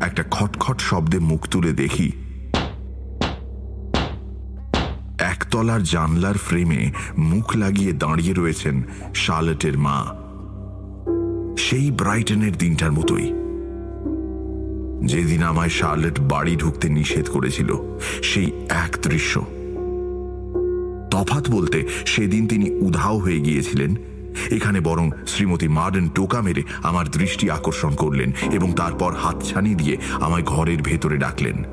S3: একটা খটখট শব্দে মুখ তুলে দেখি। একতলার জানলার ফ্রেমে মুখ লাগিয়ে দাঁড়িয়ে রয়েছেন শার্লেটের মা। সেই ব্রাইটনের দিনটার মতোই। যেদিন আমায় শার্লেট বাড়ি ঢুকতে নিষেধ করেছিল, সেই এক দৃশ্য। তফাত বলতে সেদিন তিনি উধাও হয়ে গিয়েছিলেন এখানে বরং শ্রীমতী মার্ডেন টোকা মেরে আমার দৃষ্টি আকর্ষণ করলেন এবং তারপর হাতছানি দিয়ে আমায় ঘরের ভেতরে ডাকলেন।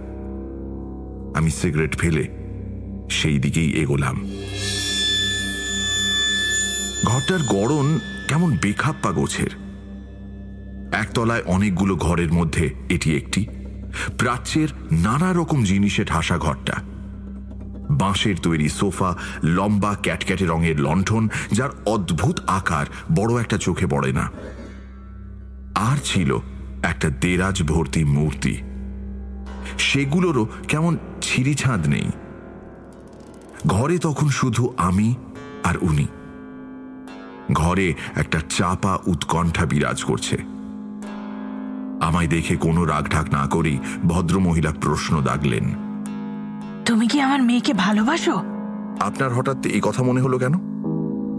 S3: আমি সিগারেট ফেলে সেই দিকেই এগোলাম। ঘরটার গড়ন কেমন বেখাপ্পা গোছের একতলায় অনেকগুলো ঘরের মধ্যে এটি একটি। প্রাচ্যের নানা রকম জিনিসে ঠাসা ঘরটা। বাঁশের তৈরি সোফা, লম্বা ক্যাটক্যাটে রঙের লণ্ঠন, যার অদ্ভুত আকার বড় একটা চোখে পড়ে না। আর ছিল একটা দেরাজ ভর্তি মূর্তি। সেগুলোরও কেমন ছিঁড়িছাঁদ নেই। ঘরে তখন শুধু আমি আর উনি। ঘরে একটা চাপা উৎকণ্ঠা বিরাজ করছে। আমায় দেখে কোনো রাগঢাক না করেই ভদ্রমহিলা প্রশ্ন দাগলেন।
S5: তুমি কি আমার মেয়েকে ভালোবাসো?
S3: আপনার হঠাৎ এই কথা মনে হলো কেন?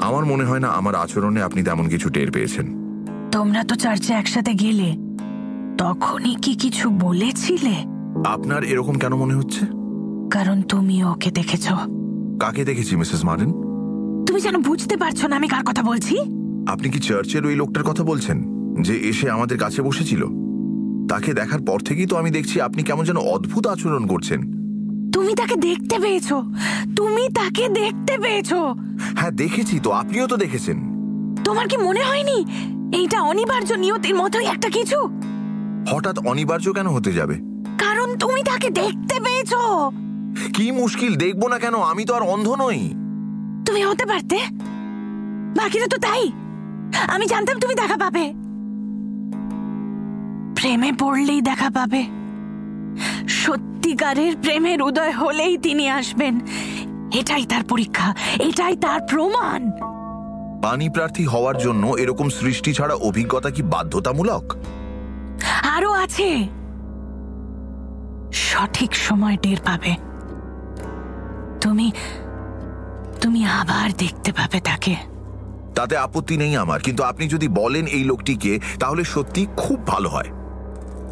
S3: আমার মনে হয় না আমার আচরণে আপনি তেমন কিছু টের পেয়েছেন।
S5: তোমরা তো চার্চে একসাথে গেলে তখনই কি কিছু বলেছিলে?
S3: আপনার এরকম কেন মনে হচ্ছে?
S5: কারণ তুমি ওকে দেখেছ।
S3: কাকে দেখেছি মিসেস মার্টিন?
S5: তুমি যেন বুঝতে পারছ না আমি কার কথা বলছি?
S3: আপনি কি চার্চের ওই লোকটার কথা বলছেন যে এসে আমাদের কাছে বসেছিল? তাকে দেখার পর থেকেই তো আমি দেখছি আপনি কেমন যেন অদ্ভুত আচরণ করছেন।
S5: তুমি তাকে দেখতে পেয়েছ। তুমি তাকে দেখতে পেয়েছ।
S3: হ্যাঁ দেখেছি তো আপনিও তো দেখেছেন।
S5: তোমার কি মনে হয়নি? এইটা অনিবার্য নিয়তির মতোই একটা কিছু?
S3: হঠাৎ অনিবার্য কেন হতে যাবে?
S5: কারণ তুমি তাকে দেখতে পেয়েছ।
S3: কি মুশকিল দেখব না কেন? আমি তো আর অন্ধ নই।
S5: তুমি হতে পারতে। বাকিরা তো তাই। আমি জানতাম তুমি দেখা পাবে। প্রেমে পড়লেই দেখা পাবে। সত্যিকারের প্রেমের উদয় হলেই তিনি আসবেন। এটাই তার পরীক্ষা এটাই তার প্রমাণ।
S3: পানি প্রার্থী হওয়ার জন্য এরকম সৃষ্টি ছাড়া অভিজ্ঞতা কি বাধ্যতামূলক?
S5: আরও আছে। সঠিক সময় টের পাবে। তুমি তুমি আবার দেখতে পাবে তাকে।
S3: তাতে আপত্তি নেই আমার কিন্তু আপনি যদি বলেন এই লোকটিকে তাহলে সত্যি খুব ভালো হয়।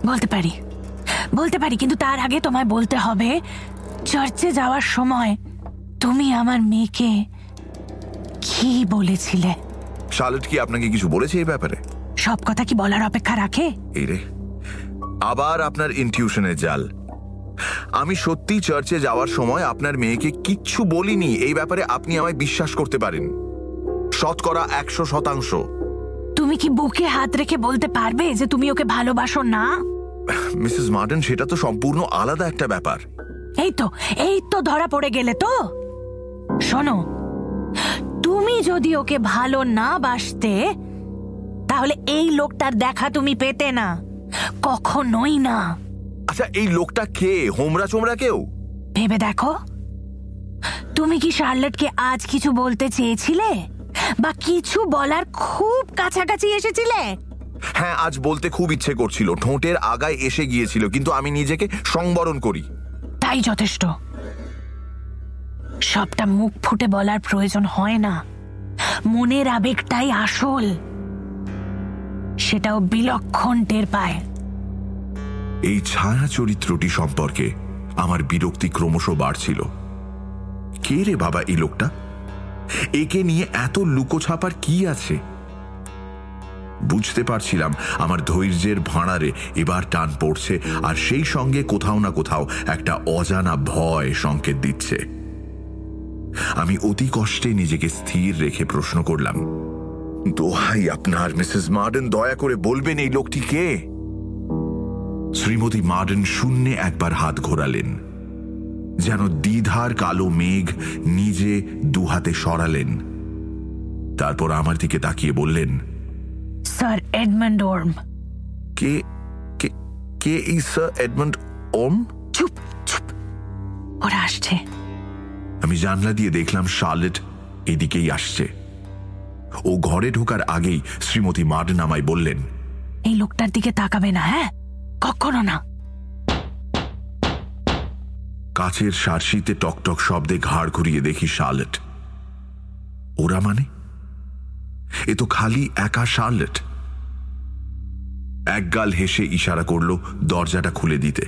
S5: বলতে পারি। বলতে পারি কিন্তু তার আগে তোমায় বলতে হবে চার্চে যাওয়ার সময় তুমি আমার মেয়েকে কি বলেছিলে?
S3: শার্লেট কি আপনাকে কিছু বলেছে এই ব্যাপারে?
S5: সব কথা কি বলার অপেক্ষা রাখে?
S3: এই রে আবার আপনার ইনটিউশনের জাল। আমি সত্যি চার্চে যাওয়ার সময় আপনার মেয়েকে কিচ্ছু বলিনি এই ব্যাপারে আপনি আমায় বিশ্বাস করতে পারেন। শতকরা একশো শতাংশ।
S5: তুমি কি বুকে হাত রেখে বলতে পারবে যে তুমি ওকে ভালোবাসো না?
S3: মিসেস মার্টন সেটা তো সম্পূর্ণ আলাদা একটা ব্যাপার।
S5: এই তো এই তো ধরা পড়ে গেলে তো। শোনো তুমি যদি ওকে ভালো না বাসতে তাহলে এই লোকটার দেখা তুমি পেতে না। কখনোই না।
S3: আচ্ছা এই লোকটা কে? হোমরা চোমরা কেউ?
S5: ভেবে দেখো। তুমি কি শার্লেটকে আজ কিছু বলতে চেয়েছিলে? বা কিছু বলার খুব কাছাকাছি এসেছিলে?
S3: হ্যাঁ আজ বলতে খুব ইচ্ছে করছিল। ঠোঁটের আগায় এসে গিয়েছিল কিন্তু আমি নিজেকে সংবরণ করি।
S5: তাই যথেষ্ট। সবটা মুখ ফুটে বলার প্রয়োজন হয় না। মনের আবেগটাই আসল। সেটাও বিলক্ষণ টের পায়।
S3: এই ছায়া চরিত্রটি সম্পর্কে আমার বিরক্তি ক্রমশ বাড়ছিল। কে রে বাবা এই লোকটা? একে নিয়ে এত লুকোছাপার কি আছে? বুঝতে পারছিলাম আমার ধৈর্যের ভাঁড়ারে এবার টান পড়ছে আর সেই সঙ্গে কোথাও না কোথাও একটা অজানা ভয় সংকেত দিচ্ছে। আমি অতি কষ্টে নিজেকে স্থির রেখে প্রশ্ন করলাম, দোহাই আপনার, মিসেস মার্ডেন, দয়া করে বলবেন এই লোকটি কে? শ্রীমতী মার্ডেন শূন্যে একবার হাত ঘোরালেন, যেন দ্বিধার কালো মেঘ নিজে দুহাতে সরালেন। তারপর আমার দিকে তাকিয়ে বললেন
S5: স্যার এডমন্ড ওর্ম
S3: কে কে কে এই স্যার এডমন্ড ওম
S5: চুপ চুপ। ওরা আসছে।
S3: আমি জানলা দিয়ে দেখলাম শার্লেট এদিকেই আসছে। ও ঘরে ঢোকার আগেই শ্রীমতী মার্ডেন আমায় বললেন
S5: এই লোকটার দিকে তাকাবে না হ্যাঁ? কখনো না।
S3: কাছের সারসিতে টকটক শব্দে ঘাড় ঘুরিয়ে দেখি শার্লেট। ওরা মানে? এ তো খালি একা শার্লেট। একগাল হেসে ইশারা করল দরজাটা খুলে দিতে।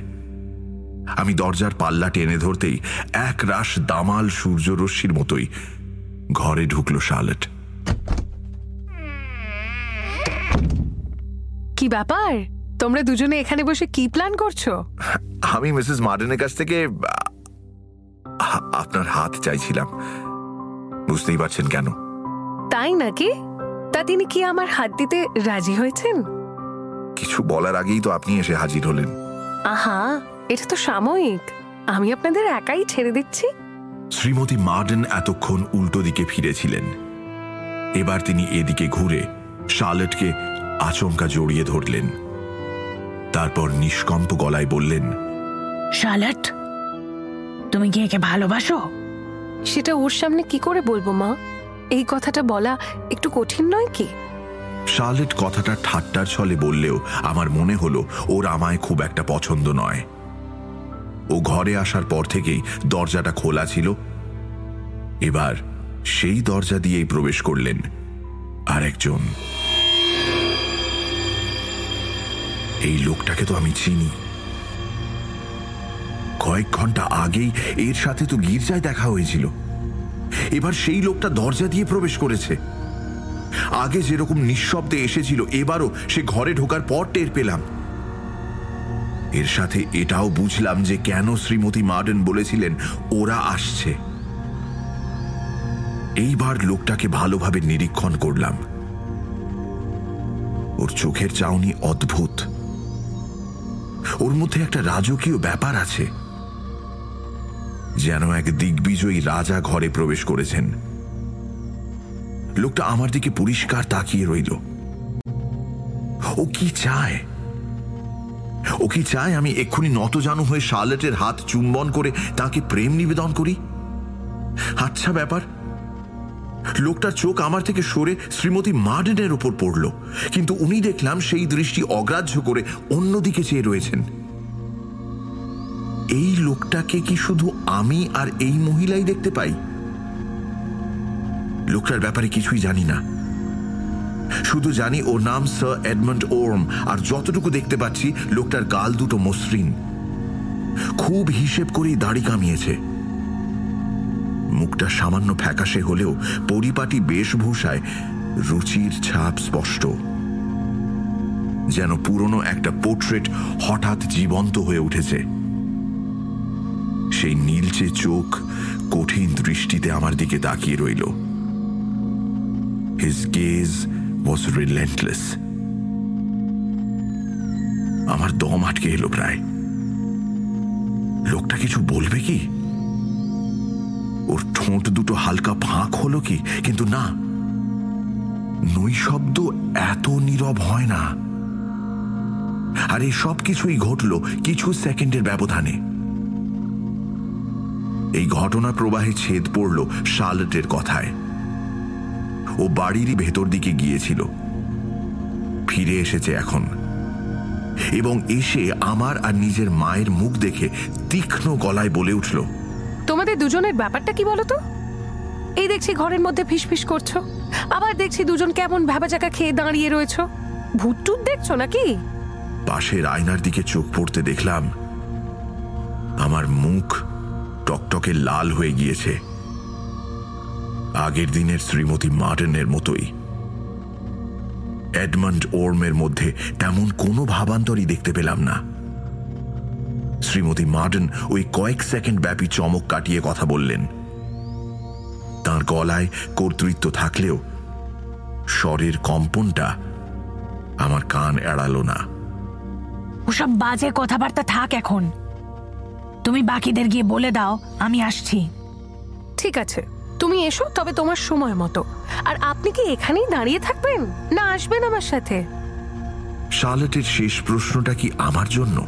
S3: আমি দরজার পাল্লা টেনে ধরতেই এক রাশ দামাল সূর্যরশ্মির মতোই ঘরে ঢুকলো শার্লেট।
S6: কি ব্যাপার? তোমরা দুজনে এখানে বসে কি প্ল্যান করছ?
S3: আমি মিসেস মার্ডেনের কাছ থেকে আপনার হাত চাইছিলাম। বুঝতেই পারছেন কেন?
S6: তাই নাকি? তা তিনি কি আমার হাত দিতে রাজি হয়েছেন?
S3: কিছু বলার আগেই তো আপনি এসে হাজির হলেন।
S6: আহা এটা তো সাময়িক। আমি আপনাদের একাই ছেড়ে দিচ্ছি?
S3: শ্রীমতী মার্ডেন এতক্ষণ উল্টো দিকে ফিরেছিলেন। এবার তিনি এদিকে ঘুরে শার্লেটকে আচমকা জড়িয়ে ধরলেন। তারপর নিষ্কম্প গলায় বললেন
S5: শার্লট তুমি কি একে ভালোবাসো?
S6: সেটা ওর সামনে কি করে বলব মা? এই কথাটা বলা একটু কঠিন নয় কি?
S3: শার্লেট কথাটা ঠাট্টার ছলে বললেও আমার মনে হলো ওর আমায় খুব একটা পছন্দ নয়। ও ঘরে আসার পর থেকেই দরজাটা খোলা ছিল। এবার সেই দরজা দিয়েই প্রবেশ করলেন আরেকজন। এই লোকটাকে তো আমি চিনি। কয়েক ঘণ্টা আগেই এর সাথে তো গির্জায় দেখা হয়েছিল। এবার সেই লোকটা দরজা দিয়ে প্রবেশ করেছে। আগে যেরকম নিঃশব্দে এসেছিল, এবারও সে ঘরে ঢোকার পর টের পেলাম। এর সাথে এটাও বুঝলাম যে কেন শ্রীমতী মার্ডেন বলেছিলেন, ওরা আসছে। এইবার লোকটাকে ভালোভাবে নিরীক্ষণ করলাম। ওর চোখের চাউনি অদ্ভুত। ওর মধ্যে একটা রাজকীয় ব্যাপার আছে। যেন এক দিগ্বিজয়ী রাজা ঘরে প্রবেশ করেছেন। লোকটা আমার দিকে পরিষ্কার তাকিয়ে রইল। ও কি চায়? ও কি চায় আমি এক্ষুনি নতজানু হয়ে শার্লেটের হাত চুম্বন করে তাকে প্রেম নিবেদন করি? আচ্ছা ব্যাপার। লোকটার চোখ আমার থেকে সরে শ্রীমতী মার্ডেনের ওপর পড়ল, কিন্তু উনি দেখলাম সেই দৃষ্টি অগ্রাহ্য করে অন্যদিকে চেয়ে রয়েছেন। এই লোকটাকে কি শুধু আমি আর এই মহিলাই দেখতে পাই? লোকটার ব্যাপারে কিছুই জানি না। শুধু জানি ওর নাম স্যার এডমন্ড ওর্ম, আর যতটুকু দেখতে পাচ্ছি, লোকটার গাল দুটো মসৃণ। খুব হিসেব করেই দাড়ি কামিয়েছে। মুখটা সামান্য ফ্যাকাশে হলেও পরিপাটি বেশভূষায়, রুচির ছাপ স্পষ্ট। যেন পুরনো একটা পোর্ট্রেট হঠাৎ জীবন্ত হয়ে উঠেছে। সেই নীলচে চোখ কঠিন দৃষ্টিতে আমার দিকে তাকিয়ে রইল। His gaze was relentless. আমার দম আটকে এলো প্রায়। লোকটা কিছু বলবে কি? ওর ঠোঁট দুটো হালকা ফাঁক হলো কি? কিন্তু না। নৈশব্দ এত নীরব হয় না। আর এই সব কিছুই ঘটল কিছু সেকেন্ডের ব্যবধানে। এই ঘটনা প্রবাহে ছেদ পড়ল শার্লটের কথায়। ও বাড়িরই ভেতর দিকে গিয়েছিল। ফিরে এসেছে এখন। এবং এসে আমার আর নিজের মায়ের মুখ দেখে তীক্ষ্ণ গলায় বলে উঠল
S6: তোমাদের দুজনের ব্যাপারটা কি বলো তো? এই দেখছি ঘরের মধ্যে ফিসফিস করছ। আবার দেখছি দুজন কেমন ভ্যাবাচাকা খেয়ে দাঁড়িয়ে রয়েছো। ভূত টুত দেখছ নাকি?
S3: পাশের আয়নার দিকে চোখ পড়তে দেখলাম আমার মুখ টকটকে লাল হয়ে গিয়েছে। আগের দিনের শ্রীমতী মার্টেনের মতোই। এডমন্ড ওর্মের মধ্যে তেমন কোনো ভাবান্তরই দেখতে পেলাম না। শ্রীমতী মার্ডেন ওই কয়েক সেকেন্ড ব্যাপী চমক কাটিয়ে কথা বললেন। তার গলায় কর্তৃত্ব থাকলেও স্বরের কম্পনটা আমার কান এড়ালো না।
S5: ওসব বাজে কথাবার্তা থাক এখন। তুমি বাকিদের গিয়ে বলে দাও আমি আসছি।
S6: ঠিক আছে তুমি এসো তবে তোমার সময় মতো। আর আপনি কি এখানেই দাঁড়িয়ে থাকবেন? না আসবেন আমার সাথে।
S3: শার্লেটের শেষ প্রশ্নটা কি আমার জন্য?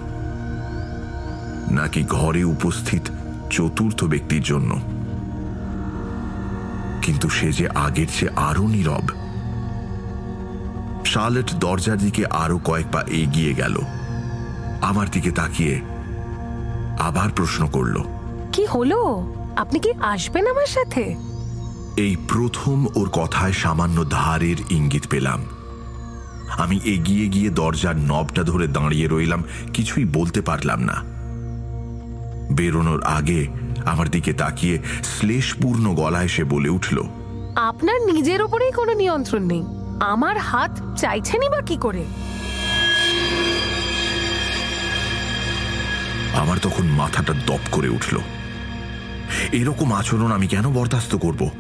S3: নাকি ঘরে উপস্থিত চতুর্থ ব্যক্তির জন্য? কিন্তু সে যে আগের চেয়ে আরও নীরব। শার্লেট দরজার দিকে আরও কয়েক পা এগিয়ে গেল। আমার দিকে তাকিয়ে আবার প্রশ্ন করল।
S6: কি হলো? আপনি কি আসবেন আমার সাথে?
S3: এই প্রথম ওর কথায় সামান্য ধারের ইঙ্গিত পেলাম। আমি এগিয়ে গিয়ে দরজার নবটা ধরে দাঁড়িয়ে রইলাম কিছুই বলতে পারলাম না। বেরোনোর আগে আমার দিকে তাকিয়ে শ্লেষপূর্ণ গলায় সে বলে উঠল
S6: আপনার নিজের ওপরেই কোনো নিয়ন্ত্রণ নেই। আমার হাত চাইছেনই বা কি করে?
S3: আমার তখন মাথাটা দপ করে উঠল। এরকম আচরণ আমি কেন বরদাস্ত করব?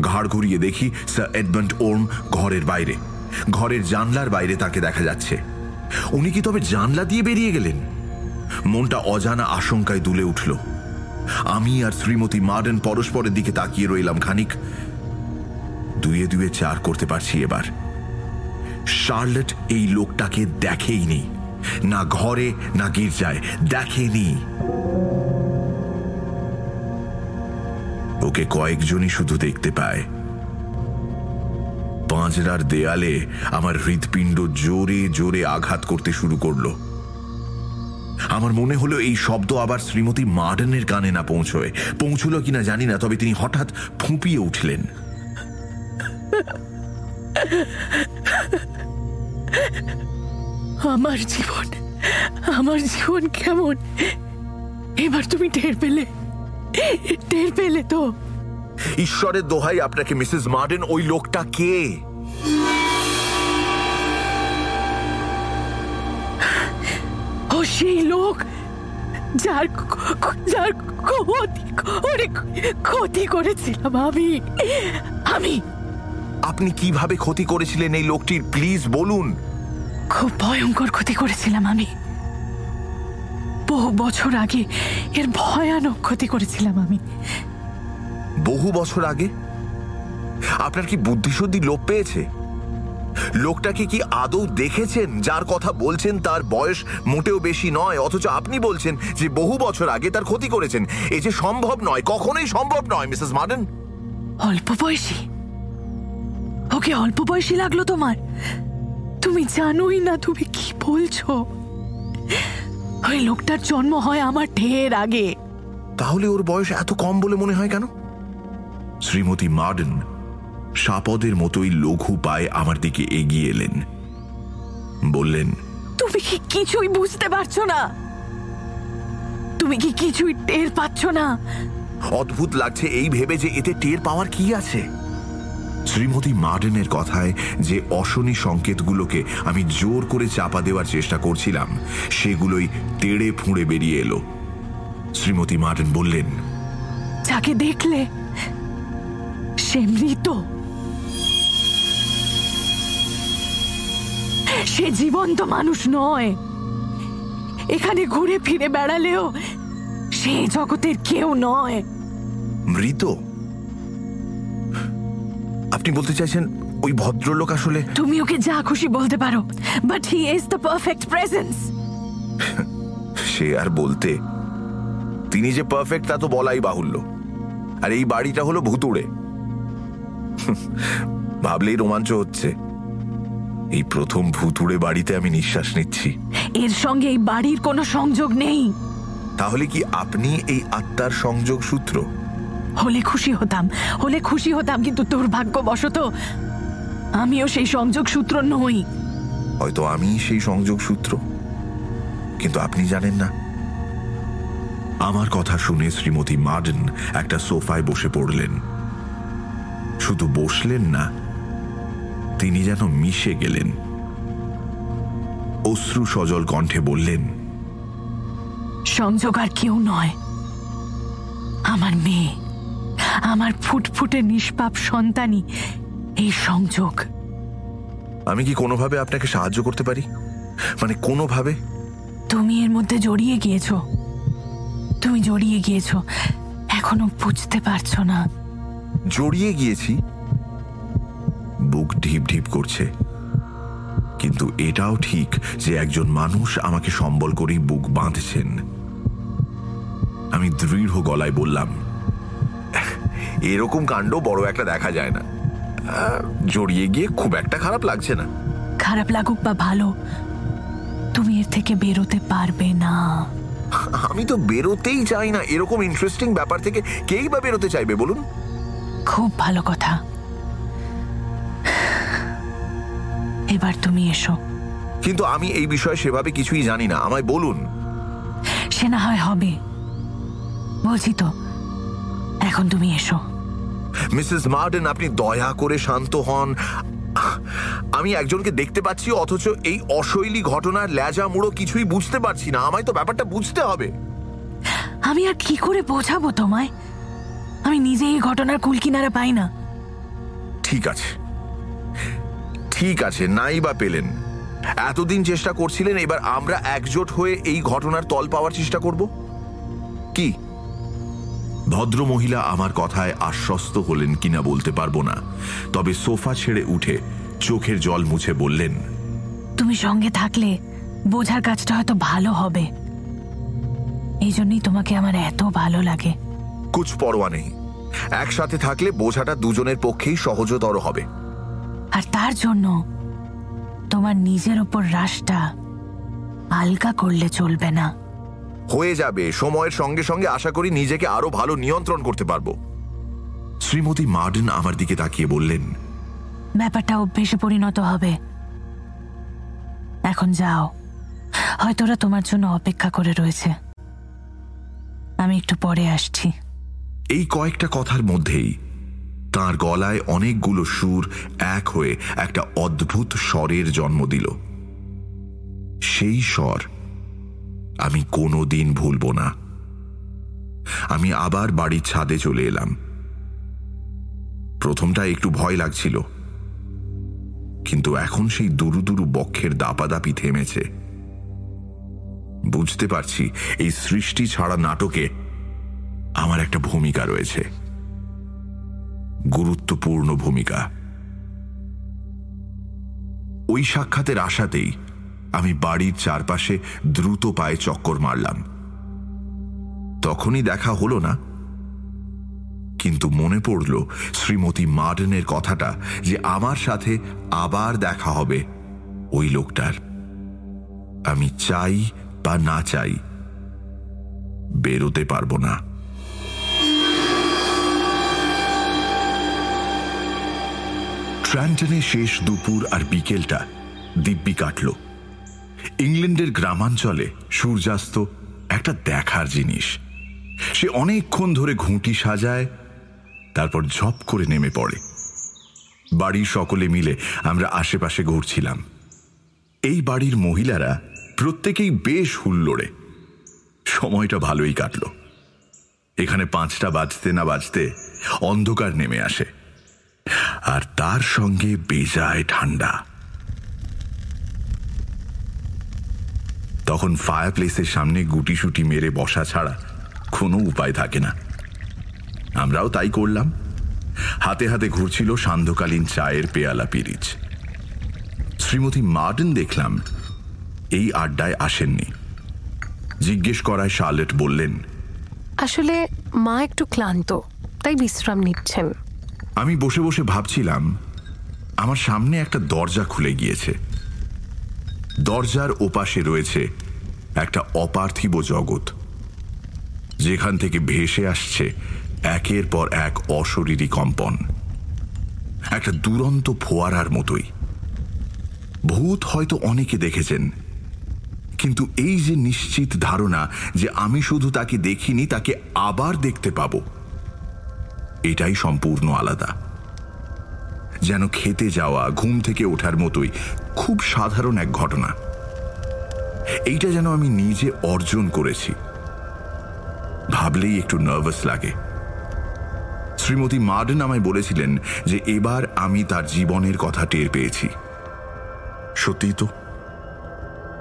S3: ঘাড় ঘুরিয়ে দেখি স্যার এডমন্ড ওর্ম ঘরের বাইরে। ঘরের জানলার বাইরে তাকে দেখা যাচ্ছে। উনি কি তবে জানলা দিয়ে বেরিয়ে গেলেন? মনটা অজানা আশঙ্কায় দুলে উঠল। আমি আর শ্রীমতী মার্ডেন পরস্পরের দিকে তাকিয়ে রইলাম খানিক। দুয়ে দুয়ে চার করতে পারছি এবার। শার্লেট এই লোকটাকে দেখেইনি না ঘরে, না গির্জায়। দেখেনি। ওকে কয়েকজনই শুধু দেখতে পায়। পাঁচরার দেয়ালে আমার হৃৎপিণ্ড জোরে জোরে আঘাত করতে শুরু করল। আমার মনে হলো এই শব্দ আবার শ্রীমতী মার্ডেনের কানে না পৌঁছয়। পৌঁছল কিনা জানি না, তবে তিনি হঠাৎ ফুঁপিয়ে উঠলেন।
S5: আমার জীবন আমার জীবন কেমন? এবার তুমি টের পেলে টের পেলে তো।
S3: ঈশ্বরের দোহাই আপনাকে মিসেস মার্ডেন ওই লোকটা কে?
S5: ও সেই লোক যার যার ক্ষতি ক্ষতি করেছিলাম আমি আমি।
S3: আপনি কীভাবে ক্ষতি করেছিলেন এই লোকটির? প্লিজ বলুন।
S5: খুব ভয়ঙ্কর ক্ষতি করেছিলাম আমি। বহু বছর আগে এর ভয়ানক ক্ষতি করেছিলাম আমি।
S3: বহু বছর আগে? আপনার কি বুদ্ধিশুদ্ধি লোপ পেয়েছে? লোকটাকে কি আদৌ দেখেছেন যার কথা বলছেন তার বয়স মোটেও বেশি নয় অথচ আপনি বলছেন যে বহু বছর আগে তার ক্ষতি করেছেন। এ যে সম্ভব নয় কখনোই সম্ভব নয় মিসেস মার্ডেন।
S5: অল্প বয়সী। ওকে অল্প বয়সী লাগল তোমার। তুমি জানোই না তুমি কি বলছো? ওই লোকটার জন্ম হয় আমার ঢের আগে।
S3: তাহলে ওর বয়স এত কম বলে মনে হয় কেন? শ্রীমতী মার্ডেন সাপদের মতোই লঘু পায়ে আমার দিকে এগিয়ে এলেন। বললেন
S5: তুমি কি কিছুই বুঝতে পারছ না? তুমি কি কিছুই টের পাচ্ছ না?
S3: অদ্ভুত লাগছে এই ভেবে যে এতে টের পাওয়ার কি আছে? শ্রীমতী মার্ডেনের কথায় যে অশনি সংকেতগুলোকে আমি জোর করে চাপা দেওয়ার চেষ্টা করছিলাম সেগুলোই তেড়ে ফুঁড়ে বেরিয়ে এলো। শ্রীমতী মার্ডেন বললেন
S5: যাকে দেখলে সে মৃত। সে জীবন্ত মানুষ নয়। এখানে ঘুরে ফিরে বেড়ালেও সে জগতের কেউ নয়।
S3: মৃত? আপনি বলতে চাইছেন ওই ভদ্রলোক আসলে
S5: তুমি ওকে যা খুশি বলতে পারো but he is the perfect presence
S3: সে আর বলতে তিনি যে পারফেক্ট তা তো বলাই বাহুল্য। আর এই বাড়িটা হলো ভুতুড়ে। ভাবলেই রোমাঞ্চ হচ্ছে। এই প্রথম ভুতুড়ে বাড়িতে আমি নিঃশ্বাস নিচ্ছি।
S5: এর সঙ্গে এই বাড়ির কোনো সংযোগ নেই।
S3: তাহলে কি আপনি এই আত্মার সংযোগ সূত্র?
S5: হলে খুশি হতাম হলে খুশি হতাম কিন্তু দুর্ভাগ্যবশত আমিও সেই সংযোগ সূত্র নই।
S3: হয়তো আমি সেই সংযোগ সূত্র। কিন্তু আপনি জানেন না আমার কথা শুনে শ্রীমতী মার্ডেন একটা সোফায় বসে পড়লেন। শুধু বসলেন না তিনি যেন মিশে গেলেন। অশ্রু সজল কণ্ঠে বললেন
S5: সংযোগ আর কেউ নয় আমার মেয়ে। আমার ফুটফুটে নিষ্পাপ সন্তানই এই সংযোগ।
S3: আমি কি কোনোভাবে আপনাকে সাহায্য করতে পারি? মানে কোনোভাবে?
S5: তুমি এর মধ্যে জড়িয়ে গিয়েছ। তুমি জড়িয়ে গিয়েছো। এখনও বুঝতে পারছ না।
S3: জড়িয়ে গিয়েছি? বুক ঢিপ ঢিপ করছে। কিন্তু এটাও ঠিক যে একজন মানুষ আমাকে সম্বল করেই বুক বাঁধছেন। আমি দৃঢ় গলায় বললাম এরকম কাণ্ড বড় একটা দেখা যায় না। জড়িয়ে গিয়ে খুব একটা খারাপ লাগছে না।
S5: খারাপ লাগুক বা ভালো তুমি এর থেকে বেরোতে পারবে না।
S3: আমি তো বেরোতেই চাই না। এরকম ইন্টারেস্টিং ব্যাপার থেকে কেই বা বেরোতে চাইবে বলুন?
S5: খুব ভালো কথা। এবার তুমি এসো।
S3: কিন্তু আমি এই বিষয়ে সেভাবে কিছুই জানি না। আমায় বলুন।
S5: সে না হয় হবে। বলছি তো এখন তুমি এসো।
S3: মিসেস মার্ডেন আপনি দয়া করে শান্ত হন। আমি একজনকে দেখতে পাচ্ছি অথচ এই অশৈলী ঘটনার ল্যাজা মুড়ো কিছুই বুঝতে পারছি না। আমায় তো ব্যাপারটা বুঝতে হবে।
S5: আমি আর কি করে বোঝাবো তোমায়? আমি নিজে এই ঘটনার কুল কিনারা পাই না।
S3: ঠিক আছে। ঠিক আছে নাই বা পেলেন। এতদিন চেষ্টা করছিলেন এবার আমরা একজোট হয়ে এই ঘটনার তল পাওয়ার চেষ্টা করব? কি? ভদ্র মহিলা আমার কথায় আশ্বস্ত হলেন কিনা বলতে পারব না। তবে সোফা ছেড়ে উঠে চোখের জল মুছে বললেন
S5: তুমি সঙ্গে থাকলে বোঝার কাজটা হয়তো ভালো হবে। এই জন্যই তোমাকে আমার এত ভালো লাগে।
S3: কুছ পরোয়া নেই। একসাথে থাকলে বোঝাটা দুজনের পক্ষেই সহজতর হবে।
S5: আর তার জন্য তোমার নিজের ওপর রাশটা আলগা করলে চলবে না।
S3: হয়ে যাবে সময়ের সঙ্গে সঙ্গে আশা করি নিজেকে আরও ভালো নিয়ন্ত্রণ করতে পারব। শ্রীমতী মার্ডেন আমার দিকে তাকিয়ে বললেন
S5: ব্যাপারটা অভ্যেসে পরিণত হবে। এখন যাও। হয়তো ওরা তোমার জন্য অপেক্ষা করে রয়েছে। আমি একটু পরে আসছি।
S3: এই কয়েকটা কথার মধ্যেই তার গলায় অনেকগুলো সুর এক হয়ে একটা অদ্ভুত স্বরের জন্ম দিল। সেই স্বর আমি কোনো দিন ভুলব না। আমি আবার বাড়ির ছাদে চলে এলাম। প্রথমটা একটু ভয় লাগছিল। কিন্তু এখন সেই দুরু দুরু বক্ষের দাপাদাপি থেমেছে। বুঝতে পারছি, এই সৃষ্টি ছাড়া নাটকে আমার একটা ভূমিকা রয়েছে। গুরুত্বপূর্ণ ভূমিকা। ওই সাক্ষাতের আশাতেই আমি বাড়ির চারপাশে দ্রুত পায়ে চক্কর মারলাম। তখনই দেখা হলো না। কিন্তু মনে পড়ল শ্রীমতী মার্ডেনের কথাটা যে আমার সাথে আবার দেখা হবে ওই লোকটার। আমি চাই বা না চাই বেরোতে পারব না। ট্র্যান্টনে শেষ দুপুর আর বিকেলটা দিব্যি কাটল। ইংল্যান্ডের গ্রামাঞ্চলে সূর্যাস্ত একটা দেখার জিনিস। সে অনেকক্ষণ ধরে ঘুঁটি সাজায়, তারপর ঝপ করে নেমে পড়ে। বাড়ির সকলে মিলে আমরা আশেপাশে ঘুরছিলাম। এই বাড়ির মহিলারা প্রত্যেকেই বেশ হুল্লোড়ে। সময়টা ভালোই কাটল। এখানে পাঁচটা বাজতে না বাজতে অন্ধকার নেমে আসে। আর তার সঙ্গে বেজায় ঠান্ডা। তখন ফায়ার প্লেসের সামনে গুটিসুটি মেরে বসা ছাড়া কোনো উপায় থাকে না। আমরাও তাই করলাম। হাতে হাতে ঘুরছিল সান্ধ্যকালীন চায়ের পেয়ালা পিরিচ। শ্রীমতী মার্ডেন দেখলাম এই আড্ডায় আসেননি। জিজ্ঞেস করায় শার্লেট বললেন
S6: আসলে মা একটু ক্লান্ত তাই বিশ্রাম নিচ্ছেন।
S3: আমি বসে বসে ভাবছিলাম আমার সামনে একটা দরজা খুলে গিয়েছে। দরজার ওপাশে রয়েছে একটা অপার্থিব জগৎ, যেখান থেকে ভেসে আসছে একের পর এক অশরীরী কম্পন। একটা দুরন্ত ফোয়ারার মতোই। ভূত হয়তো অনেকে দেখেছেন, কিন্তু এই যে নিশ্চিত ধারণা যে আমি শুধু তাকে দেখিনি, তাকে আবার দেখতে পাব, এটাই সম্পূর্ণ আলাদা। যেন খেতে যাওয়া, ঘুম থেকে ওঠার মতোই খুব সাধারণ এক ঘটনা। এইটা যেন আমি নিজে অর্জন করেছি। ভাবলেই একটু নার্ভাস লাগে। শ্রীমতী মার্ডেন আমায় বলেছিলেন যে এবার আমি তার জীবনের কথা টের পেয়েছি। সত্যি তো?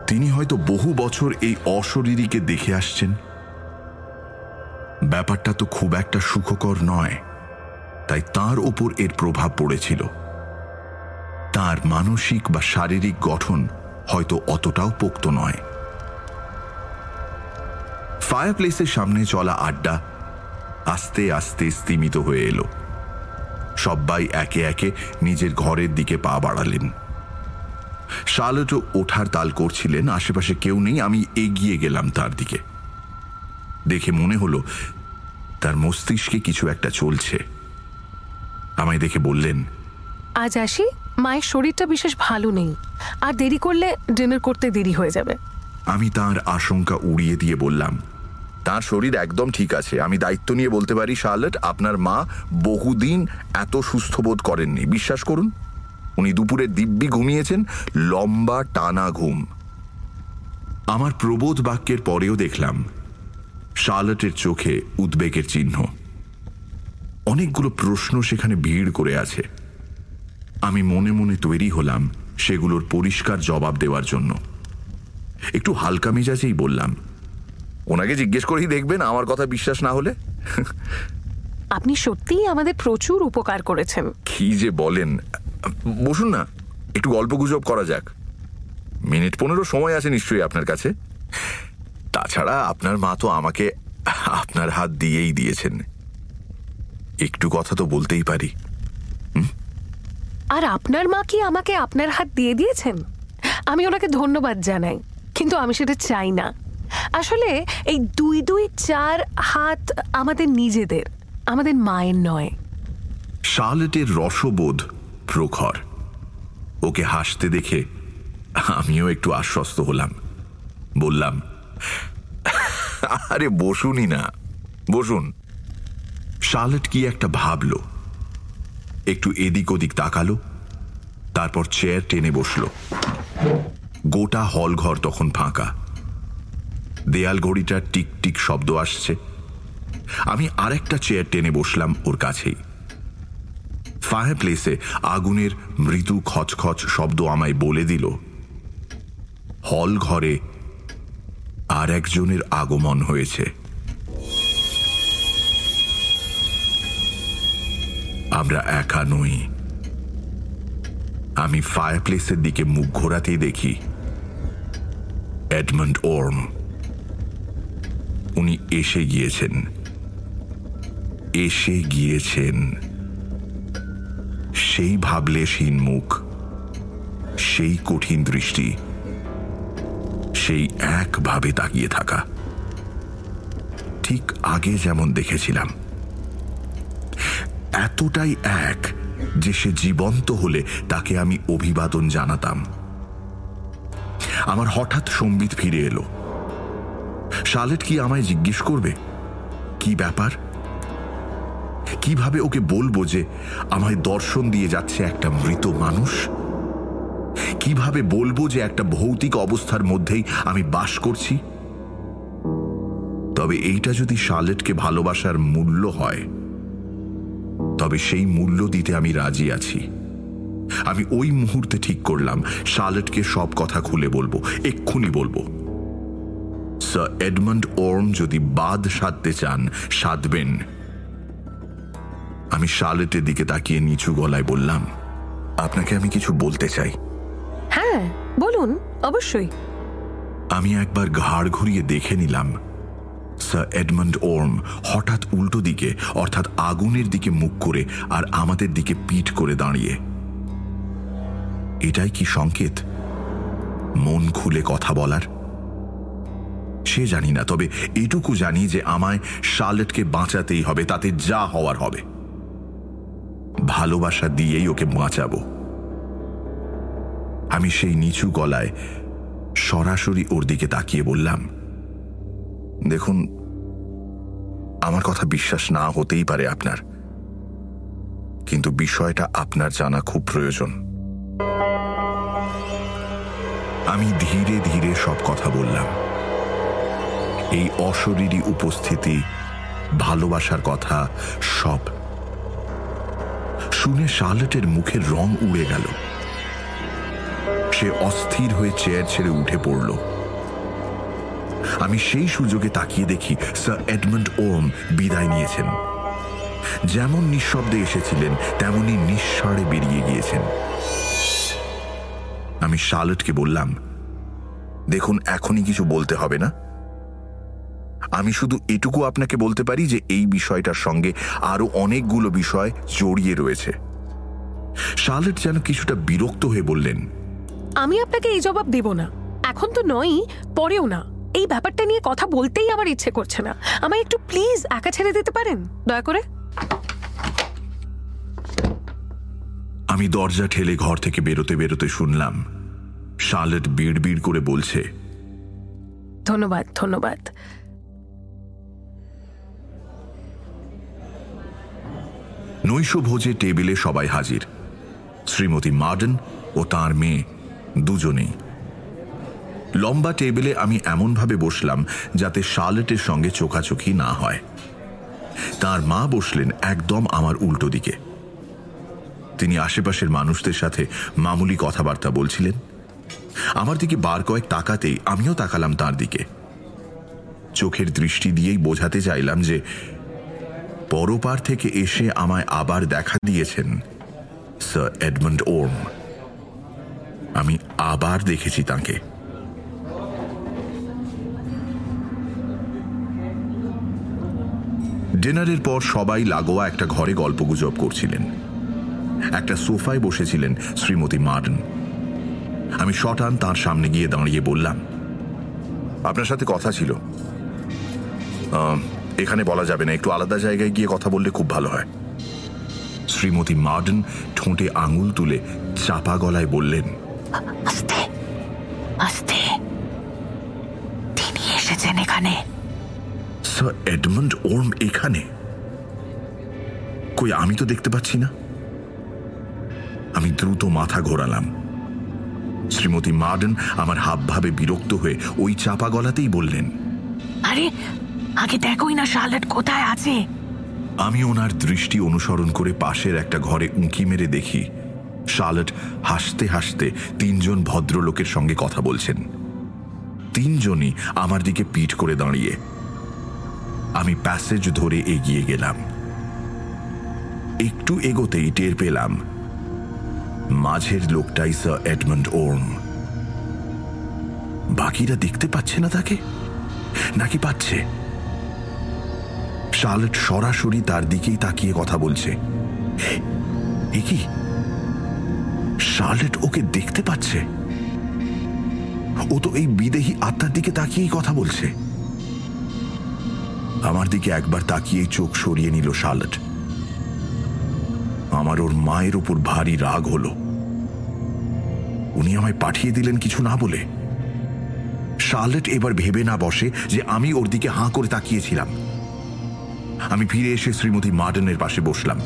S3: তিনি হয়তো বহু বছর এই অশরীরীকে দেখে আসছেন। ব্যাপারটা তো খুব একটা সুখকর নয়। তাই তার ওপর এর প্রভাব পড়েছিল। তার মানসিক বা শারীরিক গঠন হয়তো অতটাও পোক্ত নয়। ফায়ার প্লেসের সামনে চলা আড্ডা আস্তে আস্তে স্তিমিত হয়ে এলো। সবাই একে একে নিজের ঘরের দিকে পা বাড়ালেন। শার্লটও ওঠার তাল করছিলেন, আশেপাশে কেউ নেই, আমি এগিয়ে গেলাম তার দিকে। দেখে মনে হলো, তার মস্তিষ্কে কিছু একটা চলছে। আমায় দেখে বললেন
S6: আজ আসি মায়ের শরীরটা বিশেষ ভালো নেই। আর দেরি করলে ডিনার করতে দেরি হয়ে যাবে।
S3: আমি তার আশঙ্কা উড়িয়ে দিয়ে বললাম তার শরীর একদম ঠিক আছে। আমি দায়িত্ব নিয়ে বলতে পারি শার্লেট আপনার মা বহুদিন এত সুস্থ বোধ করেননি। বিশ্বাস করুন উনি দুপুরে দিব্যি ঘুমিয়েছেন লম্বা টানা ঘুম। আমার প্রবোধ বাক্যের পরেও দেখলাম শার্লেটের চোখে উদ্বেগের চিহ্ন। অনেকগুলো প্রশ্ন সেখানে ভিড় করে আছে। আমি মনে মনে তৈরি হলাম সেগুলোর পরিষ্কার জবাব দেওয়ার জন্য। একটু হালকা মেজাজেই বললাম ওনাকে জিজ্ঞেস করেই দেখবেন আমার কথা বিশ্বাস না হলে?
S6: আপনি সত্যিই আমাদের প্রচুর উপকার করেছেন।
S3: কি যে বলেন বসুন না একটু গল্প গুজব করা যাক। মিনিট পনেরো সময় আছে নিশ্চয়ই আপনার কাছে। তাছাড়া আপনার মা তো আমাকে আপনার হাত দিয়েই দিয়েছেন। একটু কথা তো বলতেই পারি।
S6: আর আপনার মা কি আমাকে আপনার হাত দিয়ে দিয়েছেন? আমি ওনাকে ধন্যবাদ জানাই কিন্তু আমি সেটা চাই না। আসলে এই দুই দুই চার হাত আমাদের নিজেদের আমাদের মায়ের নয়।
S3: শার্লেটের রসবোধ প্রখর। ওকে হাসতে দেখে আমিও একটু আশ্বস্ত হলাম। বললাম আরে বসুনই না। বসুন। শার্লেট কি একটা ভাবল। একটু এদিক ওদিক তাকালো, তারপর চেয়ার টেনে বসল। গোটা হল ঘর তখন ফাঁকা। দেয়াল ঘড়িটার টিক টিক শব্দ আসছে। আমি আরেকটা চেয়ার টেনে বসলাম ওর কাছেই। ফায়ার প্লেসে আগুনের মৃদু খচখচ শব্দ আমায় বলে দিল হল ঘরে আর একজনের আগমন হয়েছে। আমরা একা নই। আমি ফায়ার প্লেসের দিকে মুখ ঘোরাতেই দেখি এডমন্ড ওর্ম উনি এসে গিয়েছেন। এসে গিয়েছেন। সেই ভাবলে ভাবলেশহীন মুখ, সেই কঠিন দৃষ্টি, সেই একভাবে তাকিয়ে থাকা। ঠিক আগে যেমন দেখেছিলাম। এতটাই এক যে সে জীবন্ত হলে তাকে আমি অভিবাদন জানাতাম। আমার হঠাৎ সম্বিত ফিরে এলো। শালেট কি আমায় জিজ্ঞেস করবে? কি ব্যাপার? কীভাবে ওকে বলব যে আমায় দর্শন দিয়ে যাচ্ছে একটা মৃত মানুষ? কীভাবে বলব যে একটা ভৌতিক অবস্থার মধ্যেই আমি বাস করছি? তবে এইটা যদি শালেটকে ভালোবাসার মূল্য হয় তবে সেই মূল্য দিতে আমি রাজি আছি। আমি ওই মুহূর্তে ঠিক করলাম শার্লেটকে সব কথা খুলে বলব এক্ষুনি বলব। স্যার এডমন্ড ওর্ম যদি বাদ সাধতে চান সাধবেন। আমি শার্লেটের দিকে তাকিয়ে নিচু গলায় বললাম আপনাকে আমি কিছু বলতে চাই।
S6: হ্যাঁ বলুন অবশ্যই।
S3: আমি একবার ঘাড় ঘুরিয়ে দেখে নিলাম স্যার এডমন্ড ওর্ম হঠাৎ উল্টো দিকে, অর্থাৎ আগুনের দিকে মুখ করে আর আমাদের দিকে পিঠ করে দাঁড়িয়ে। এটাই কি সংকেত? মন খুলে কথা বলার? সে জানি না, তবে এটুকু জানি যে আমায় শার্লেটকে বাঁচাতেই হবে, তাতে যা হওয়ার হবে। ভালোবাসা দিয়েই ওকে বাঁচাবো। আমি সেই নিচু গলায় সরাসরি ওর দিকে তাকিয়ে বললাম দেখুন, আমার কথা বিশ্বাস না হতেই পারে আপনার। কিন্তু বিষয়টা আপনার জানা খুব প্রয়োজন। আমি ধীরে ধীরে সব কথা বললাম। এই অশরীরী উপস্থিতি, ভালোবাসার কথা, সব। শুনে শার্লেটের মুখের রং উড়ে গেল। সে অস্থির হয়ে চেয়ার ছেড়ে উঠে পড়ল। আমি সেই সুযোগে তাকিয়ে দেখি স্যার এডমন্ড ওম বিদায় নিয়েছেন। যেমন নিঃশব্দে এসেছিলেন, তেমনি নিঃস্বরে বেরিয়ে গিয়েছেন। আমি শার্লটকে বললাম, দেখুন, এখনই কিছু বলতে হবে না। আমি শুধু এটুকু আপনাকে বলতে পারি যে এই বিষয়টার সঙ্গে আরও অনেকগুলো বিষয় জড়িয়ে রয়েছে। শার্লেট যেন কিছুটা বিরক্ত হয়ে বললেন,
S6: আমি আপনাকে এই জবাব দেব না। এখন তো নয়ই, পরেও না। এই ব্যাপারটা নিয়ে কথা বলতেই আমার ইচ্ছে করছে না। আমায় একটু প্লিজ একা ছেড়ে দিতে পারেন? দয়া করে।
S3: আমি দরজা ঠেলে ঘর থেকে বেরোতে বেরোতে শুনলাম। শার্লেট বিড় বিড় করে বলছে
S6: ধন্যবাদ ধন্যবাদ।
S3: নৈশ ভোজে টেবিলে সবাই হাজির। শ্রীমতী মার্ডেন ও তার মেয়ে দুজনেই। লম্বা টেবিলে আমি এমনভাবে বসলাম যাতে শার্লেটের সঙ্গে চোখাচোখি না হয়। তার মা বসলেন একদম আমার উল্টো দিকে। তিনি আশেপাশের মানুষদের সাথে মামুলি কথাবার্তা বলছিলেন। আমার দিকে বার কয়েক তাকাতেই আমিও তাকালাম তার দিকে। চোখের দৃষ্টি দিয়েই বোঝাতে চাইলাম যে, পরপার থেকে এসে আমায় আবার দেখা দিয়েছেন স্যার এডমন্ড ওর্ম। আমি আবার দেখেছি তাকে। ডিনারের পর সবাই লাগোয়া একটা ঘরে গল্পগুজব করছিলেন। একটা সোফায় বসেছিলেন শ্রীমতী মার্ডন আমি শটান তার সামনে গিয়ে দাঁড়িয়ে বললাম, আপনার সাথে কথা ছিল। এখানে বলা যাবে না, একটু আলাদা জায়গায় গিয়ে কথা বললে খুব ভালো হয়। শ্রীমতী মার্ডন ঠোঁটে আঙুল তুলে চাপা গলায় বললেন,
S5: আস্তে আস্তে। তিনি এসেছেন এখানে।
S3: স্যার এডমন্ড ওর্ম এখানে? কই আমি তো দেখতে পাচ্ছি না। আমি দ্রুত মাথা ঘোরালাম। শ্রীমতী মার্ডন আমার হাবভাবে বিরক্ত হয়ে ওই চাপা গলাতেই বললেন
S5: আরে আগে দেখোই না শার্লেট কোথায় আছে।
S3: আমি ওনার দৃষ্টি অনুসরণ করে পাশের একটা ঘরে উঁকি মেরে দেখি শার্লট হাসতে হাসতে তিনজন ভদ্রলোকের সঙ্গে কথা বলছেন। তিনজনই আমার দিকে পিঠ করে দাঁড়িয়ে আমি প্যাসেজ ধরে এগিয়ে গেলাম। একটু এগোতেই টের পেলাম, মাঝের লোকটাই স্যার এডমন্ড ওর্ম বাকিরা দেখতে পাচ্ছে না তাকে? নাকি পাচ্ছে? শার্লট সরাসরি তার দিকেই তাকিয়ে কথা বলছে। এ কি? ওকে দেখতে পাচ্ছে? ও তো এই বিদেহী আত্মার দিকে তাকিয়েই কথা বলছে। আমার দিকে একবার তাকিয়েই চোখ সরিয়ে নিল শার্লেট। আমার ওর মায়ের উপর ভারী রাগ হল। উনি আমায় পাঠিয়ে দিলেন কিছু না বলে। শার্লেট এবার ভেবে না বসে যে আমি ওর দিকে হাঁ করে তাকিয়েছিলাম। আমি ফিরে এসে শ্রীমতী মার্ডেনের পাশে বসলাম।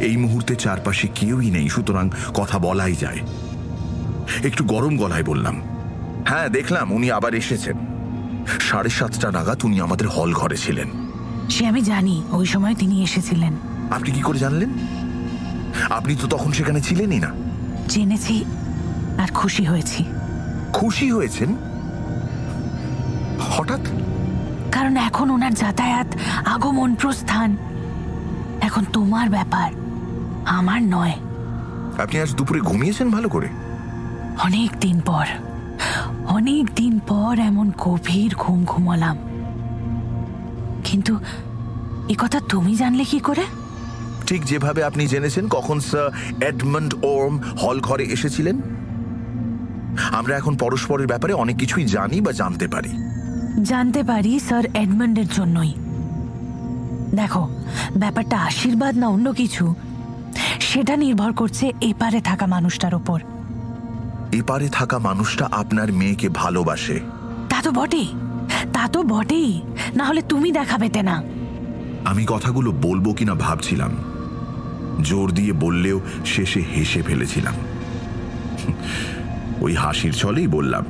S3: এই মুহূর্তে চারপাশে কেউই নেই, সুতরাং কথা বলাই যায়। একটু গরম গলায় বললাম হ্যাঁ দেখলাম, উনি আবার এসেছেন। সাড়ে সাতটা নাগাদ উনি আমাদের হল ঘরে ছিলেন।
S5: সে আমি জানি ওই সময় তিনি এসেছিলেন।
S3: আপনি কি করে জানলেন? আপনি তো তখন সেখানে ছিলেনই না।
S5: জেনেছি আর খুশি হয়েছি।
S3: খুশি হয়েছেন? হঠাৎ?
S5: কারণ এখন ওনার যাতায়াত আগমন প্রস্থান এখন তোমার ব্যাপার আমার নয়।
S3: আপনি আজ দুপুরে ঘুমিয়েছেন ভালো করে।
S5: অনেক দিন পর। অনেক দিন পর এমন গভীর ঘুম ঘুমালাম। কিন্তু এ কথা তুমি জানলে কি করে?
S3: ঠিক যেভাবে আপনি জেনেছেন কখন স্যার এডমন্ড ওর্ম হল ঘরে এসেছিলেন। আমরা এখন পরস্পরের ব্যাপারে অনেক কিছুই জানি বা জানতে পারি।
S5: জানতে পারি স্যার এডমন্ডের জন্যই। দেখো ব্যাপারটা আশীর্বাদ না অন্য কিছু সেটা নির্ভর করছে এপারে থাকা মানুষটার ওপর।
S3: এপারে থাকা মানুষটা আপনার মেয়েকে ভালোবাসে।
S5: তা তো বটেই। তা তো বটেই। না হলে তুমি দেখা পেতে না।
S3: আমি কথাগুলো বলব কিনা ভাবছিলাম। জোর দিয়ে বললেও শেষে হেসে ফেলেছিলাম। ওই হাসির ছলেই বললাম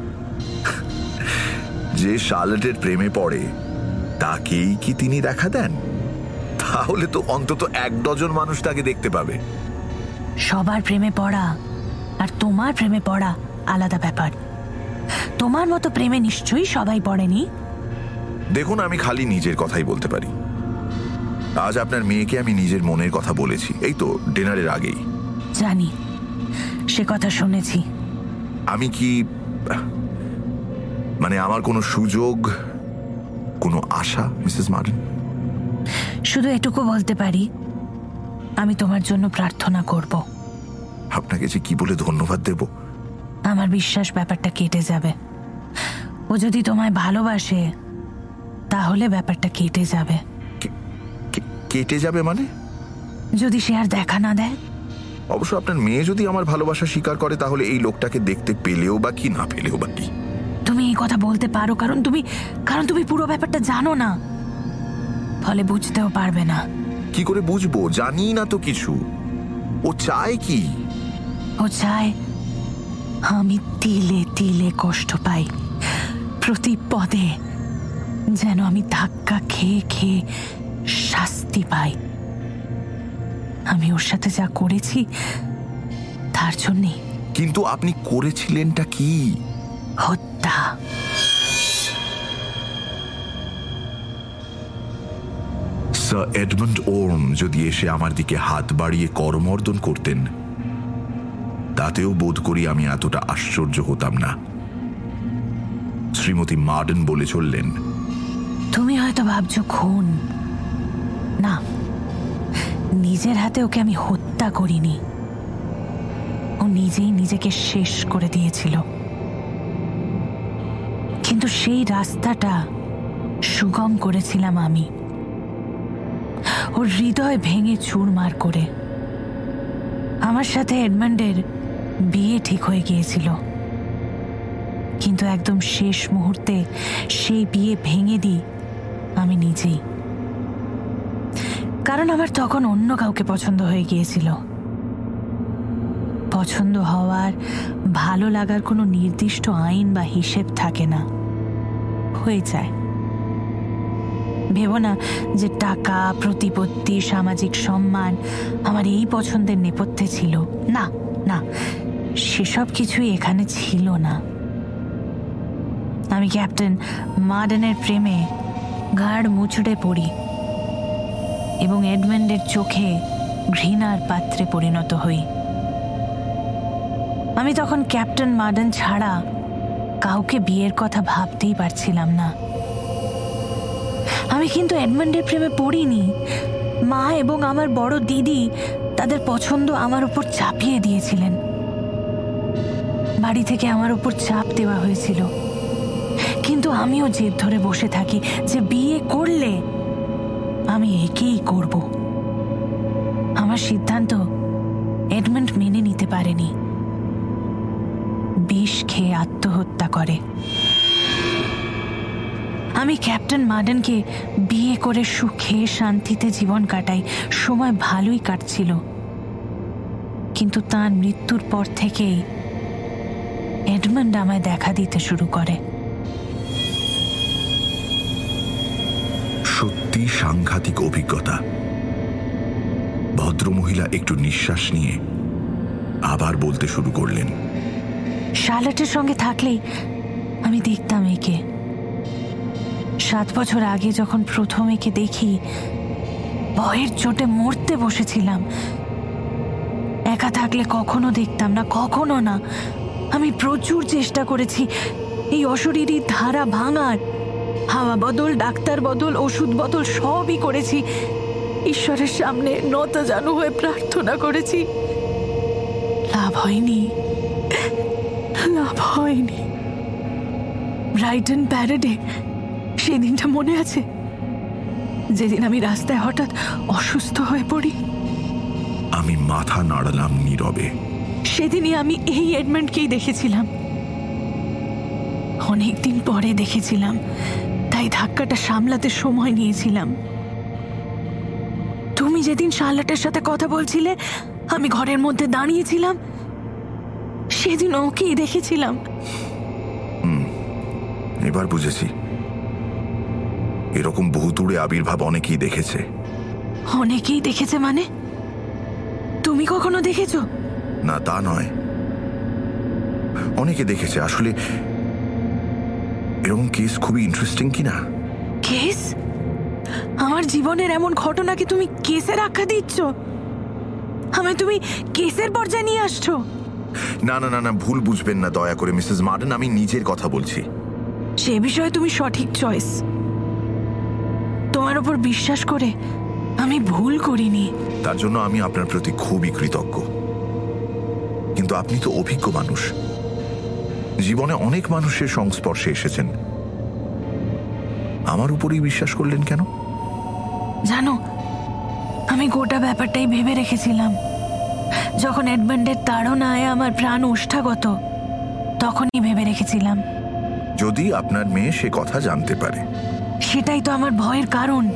S3: যে শার্লেটের প্রেমে পড়ে তাকেই কি তিনি দেখা দেন? তাহলে তো অন্তত এক ডজন মানুষ তাকে দেখতে পাবে।
S5: সবার প্রেমে পড়া আর তোমার প্রেমে পড়া আলাদা ব্যাপার। তোমার মতো প্রেমে নিশ্চয়ই সবাই পড়েনি?
S3: দেখুন আমি খালি নিজের কথাই বলতে পারি। আজ আপনার মেয়েকে আমি নিজের মনের কথা বলেছি। এই তো ডিনারের আগেই।
S5: জানি সে কথা শুনেছি।
S3: আমি কি মানে আমার কোনো সুযোগ কোনো আশা মিসেস মার্ডেন
S5: শুধু এটুকু বলতে পারি আমি তোমার জন্য প্রার্থনা করব।
S3: আপনাকে যে কি বলে ধন্যবাদ দেব?
S5: আমার বিশ্বাস ব্যাপারটা কেটে যাবে। ও যদি তোমায় ভালোবাসে তাহলে ব্যাপারটা কেটে যাবে।
S3: কেটে যাবে মানে?
S5: যদি সে আর দেখা না দেয়?
S3: অবশ্য আপনার মেয়ে যদি আমার ভালোবাসা স্বীকার করে তাহলে এই লোকটাকে দেখতে পেলেও বা কি না পেলেও বা কি?
S5: তুমি এই কথা বলতে পারো কারণ তুমি কারণ তুমি পুরো ব্যাপারটা জানো না। ফলে বুঝতেও পারবে না।
S3: কি করে বুঝব? জানি না তো কিছু। ও চায় কি?
S5: ও চায় আমি তিলে তিলে কষ্ট পাই। প্রতি পদে যেন আমি ধাক্কা খেয়ে খেয়ে শাস্তি পাই। আমি ওর সাথে যা করেছি তার জন্যে
S3: কিন্তু আপনি করেছিলেনটা কি?
S5: হত্যা।
S3: স্যার এডমন্ড ওর্ম যদি এসে আমার দিকে হাত বাড়িয়ে করমর্দন করতেন। তাতেও বোধ করি আমি এতটা আশ্চর্য হতাম না। শ্রীমতী মার্ডেন বলে চললেন,
S5: তুমি হয়তো ভাবছ, খুন। না, নিজের হাতে ওকে আমি হত্যা করিনি। ও নিজেই নিজেকে শেষ করে দিয়েছিল। কিন্তু সেই রাস্তাটা সুগম করেছিলাম আমি। ওর হৃদয় ভেঙে চুরমার করে। আমার সাথে এডমন্ডের বিয়ে ঠিক হয়ে গিয়েছিল। কিন্তু একদম শেষ মুহূর্তে সেই বিয়ে ভেঙে দিই আমি নিজেই। কারণ আমার তখন অন্য কাউকে পছন্দ হয়ে গিয়েছিল। পছন্দ হওয়ার, ভালো লাগার কোনো নির্দিষ্ট আইন বা হিসেব থাকে না। হয়ে যায়। ভেবো না যে টাকা, প্রতিপত্তি, সামাজিক সম্মান আমার এই পছন্দের নেপথ্যে ছিল। না। না, সেসব কিছুই এখানে ছিল না। আমি ক্যাপ্টেন মার্ডেনের প্রেমে গাঢ় মুচড়ে পড়ি এবং এডমেন্ডের চোখে ঘৃণার পাত্রে পরিণত হই। আমি তখন ক্যাপ্টেন মার্ডেন ছাড়া কাউকে বিয়ের কথা ভাবতেই পারছিলাম না। আমি কিন্তু এডমন্ডের প্রেমে পড়িনি। মা এবং আমার বড় দিদি তাদের পছন্দ আমার উপর চাপিয়ে দিয়েছিলেন। বাড়ি থেকে আমার উপর চাপ দেওয়া হয়েছিল। কিন্তু আমিও জেদ ধরে বসে থাকি যে বিয়ে করলে আমি একেই করব। আমার সিদ্ধান্ত এডমন্ড মেনে নিতে পারেনি। বিষ খেয়ে আত্মহত্যা করে। আমি ক্যাপ্টেন মার্ডেনকে বিয়ে করে সুখে শান্তিতে জীবন কাটাই। সময় ভালোই কাটছিল। কিন্তু তার মৃত্যুর পর থেকেই এডমন্ড আমায় দেখা দিতে শুরু করে।
S3: সত্যি সাংঘাতিক অভিজ্ঞতা। ভদ্রমহিলা একটু নিঃশ্বাস নিয়ে আবার বলতে শুরু করলেন।
S5: শার্লেটের সঙ্গে থাকলেই আমি দেখতাম একে। সাত বছর আগে যখন প্রথম একে দেখি ভয়ের চোটে মরতে বসেছিলাম। একা থাকলে কখনো দেখতাম না, কখনো না। আমি প্রচুর চেষ্টা করেছি। এই অশরীরী ধারা ভাঙার। হাওয়া বদল, ডাক্তার বদল, ওষুধ বদল, সবই করেছি। ঈশ্বরের সামনে নত জানু হয়ে প্রার্থনা করেছি। লাভ হয়নি। লাভ হয়নি। ব্রাইটন প্যারেডে সেদিনটা মনে আছে? যেদিন আমি রাস্তায় হঠাৎ অসুস্থ হয়ে পড়ি।
S3: আমি মাথা নাড়ালাম নীরবে।
S5: সেদিনই আমি এই এডমেন্টকেই দেখেছিলাম। অনেকদিন পরে দেখেছিলাম তাই ধাক্কাটা সামলাতে সময় নিয়েছিলাম। তুমি যেদিন শার্লটের সাথে কথা বলছিলে আমি ঘরের মধ্যে দাঁড়িয়েছিলাম সেদিন ওকেই দেখেছিলাম।
S3: এবার বুঝেছি। এরকম বহুদূরে আবির্ভাব অনেকেই দেখেছে।
S5: অনেকেই দেখেছে মানে? তুমি কখনো দেখেছ?
S3: না তা নয়। অনেকে দেখেছে আসলে এরকম কেস খুবই ইন্টারেস্টিং কি না
S5: কেস? আমার জীবনের এমন ঘটনাকে তুমি কেসের আখ্যা দিচ্ছ? আমায় তুমি কেসের পর্যায়ে নিয়ে আসছো?
S3: না না না না ভুল বুঝবেন না দয়া করে মিসেস মার্ডেন আমি নিজের কথা বলছি।
S5: সে বিষয়ে তুমি সঠিক চয়েস তোমার উপর বিশ্বাস করে আমি ভুল করিনি।
S3: তার জন্য আমি আপনার প্রতি খুবই কৃতজ্ঞ। কিন্তু আপনি তো অভিজ্ঞ মানুষ। জীবনে অনেক মানুষের সংস্পর্শে এসেছেন। আমার উপরেই বিশ্বাস করলেন কেন?
S5: জানো আমি গোটা ব্যাপারটাই ভেবে রেখেছিলাম। যখন এডমন্ডের তাড়নায় আমার প্রাণ ওষ্ঠাগত তখনই ভেবে রেখেছিলাম।
S3: যদি আপনার মেয়ে সে কথা জানতে পারে।
S5: সেটাই তো আমার ভয়ের কারণ।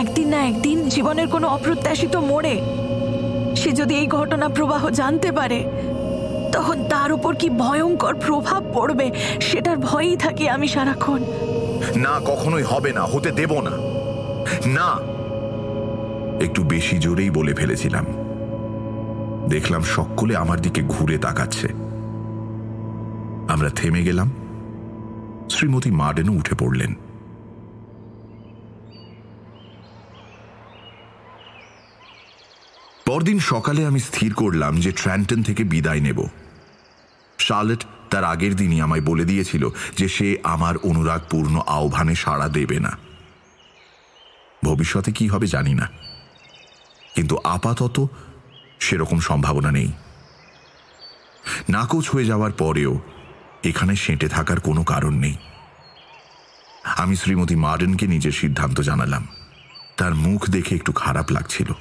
S5: একদিন না একদিন জীবনের কোনো অপ্রত্যাশিত মোড়ে সে যদি এই ঘটনা প্রবাহ জানতে পারে, তখন তার উপর কি ভয়ঙ্কর প্রভাব পড়বে সেটার ভয়েই থাকি আমি সারাক্ষণ।
S3: না, কখনোই হবে না, হতে দেব না। না। একটু বেশি জোরেই বলে ফেলেছিলাম। দেখলাম সকলে আমার দিকে ঘুরে তাকাচ্ছে। আমরা থেমে গেলাম। শ্রীমতী মার্ডেনও উঠে পড়লেন। পরদিন সকালে আমি স্থির করলাম যে ট্র্যান্টন থেকে বিদায় নেব। শার্লেট তার আগের দিনই আমায় বলে দিয়েছিল যে সে আমার অনুরাগপূর্ণ আহ্বানে সাড়া দেবে না। ভবিষ্যতে কি হবে জানি না। কিন্তু আপাতত সেরকম সম্ভাবনা নেই। নাকচ হয়ে যাওয়ার পরেও এখানে সেঁটে থাকার কোনো কারণ নেই। আমি শ্রীমতী মার্ডেনকে নিজের সিদ্ধান্ত জানালাম। তার মুখ দেখে একটু খারাপ লাগছিল।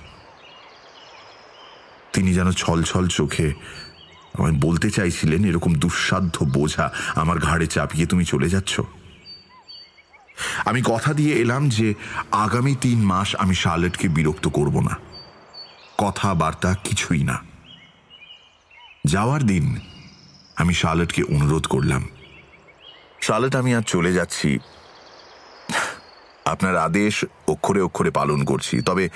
S3: তিনি যেন ছলছল চোখে আমায় বলতে চাইছিলেন এরকম দুঃসাধ্য বোঝা আমার ঘাড়ে চাপিয়ে তুমি চলে যাচ্ছ। আমি কথা দিয়ে এলাম যে আগামী তিন মাস আমি শার্লেটকে বিরক্ত করব না। কথাবার্তা কিছুই না। যাওয়ার দিন আমি শার্লেটকে অনুরোধ করলাম। শার্লেট, আমি আর চলে যাচ্ছি। আপনার আদেশ অক্ষরে অক্ষরে পালন করছি, তবে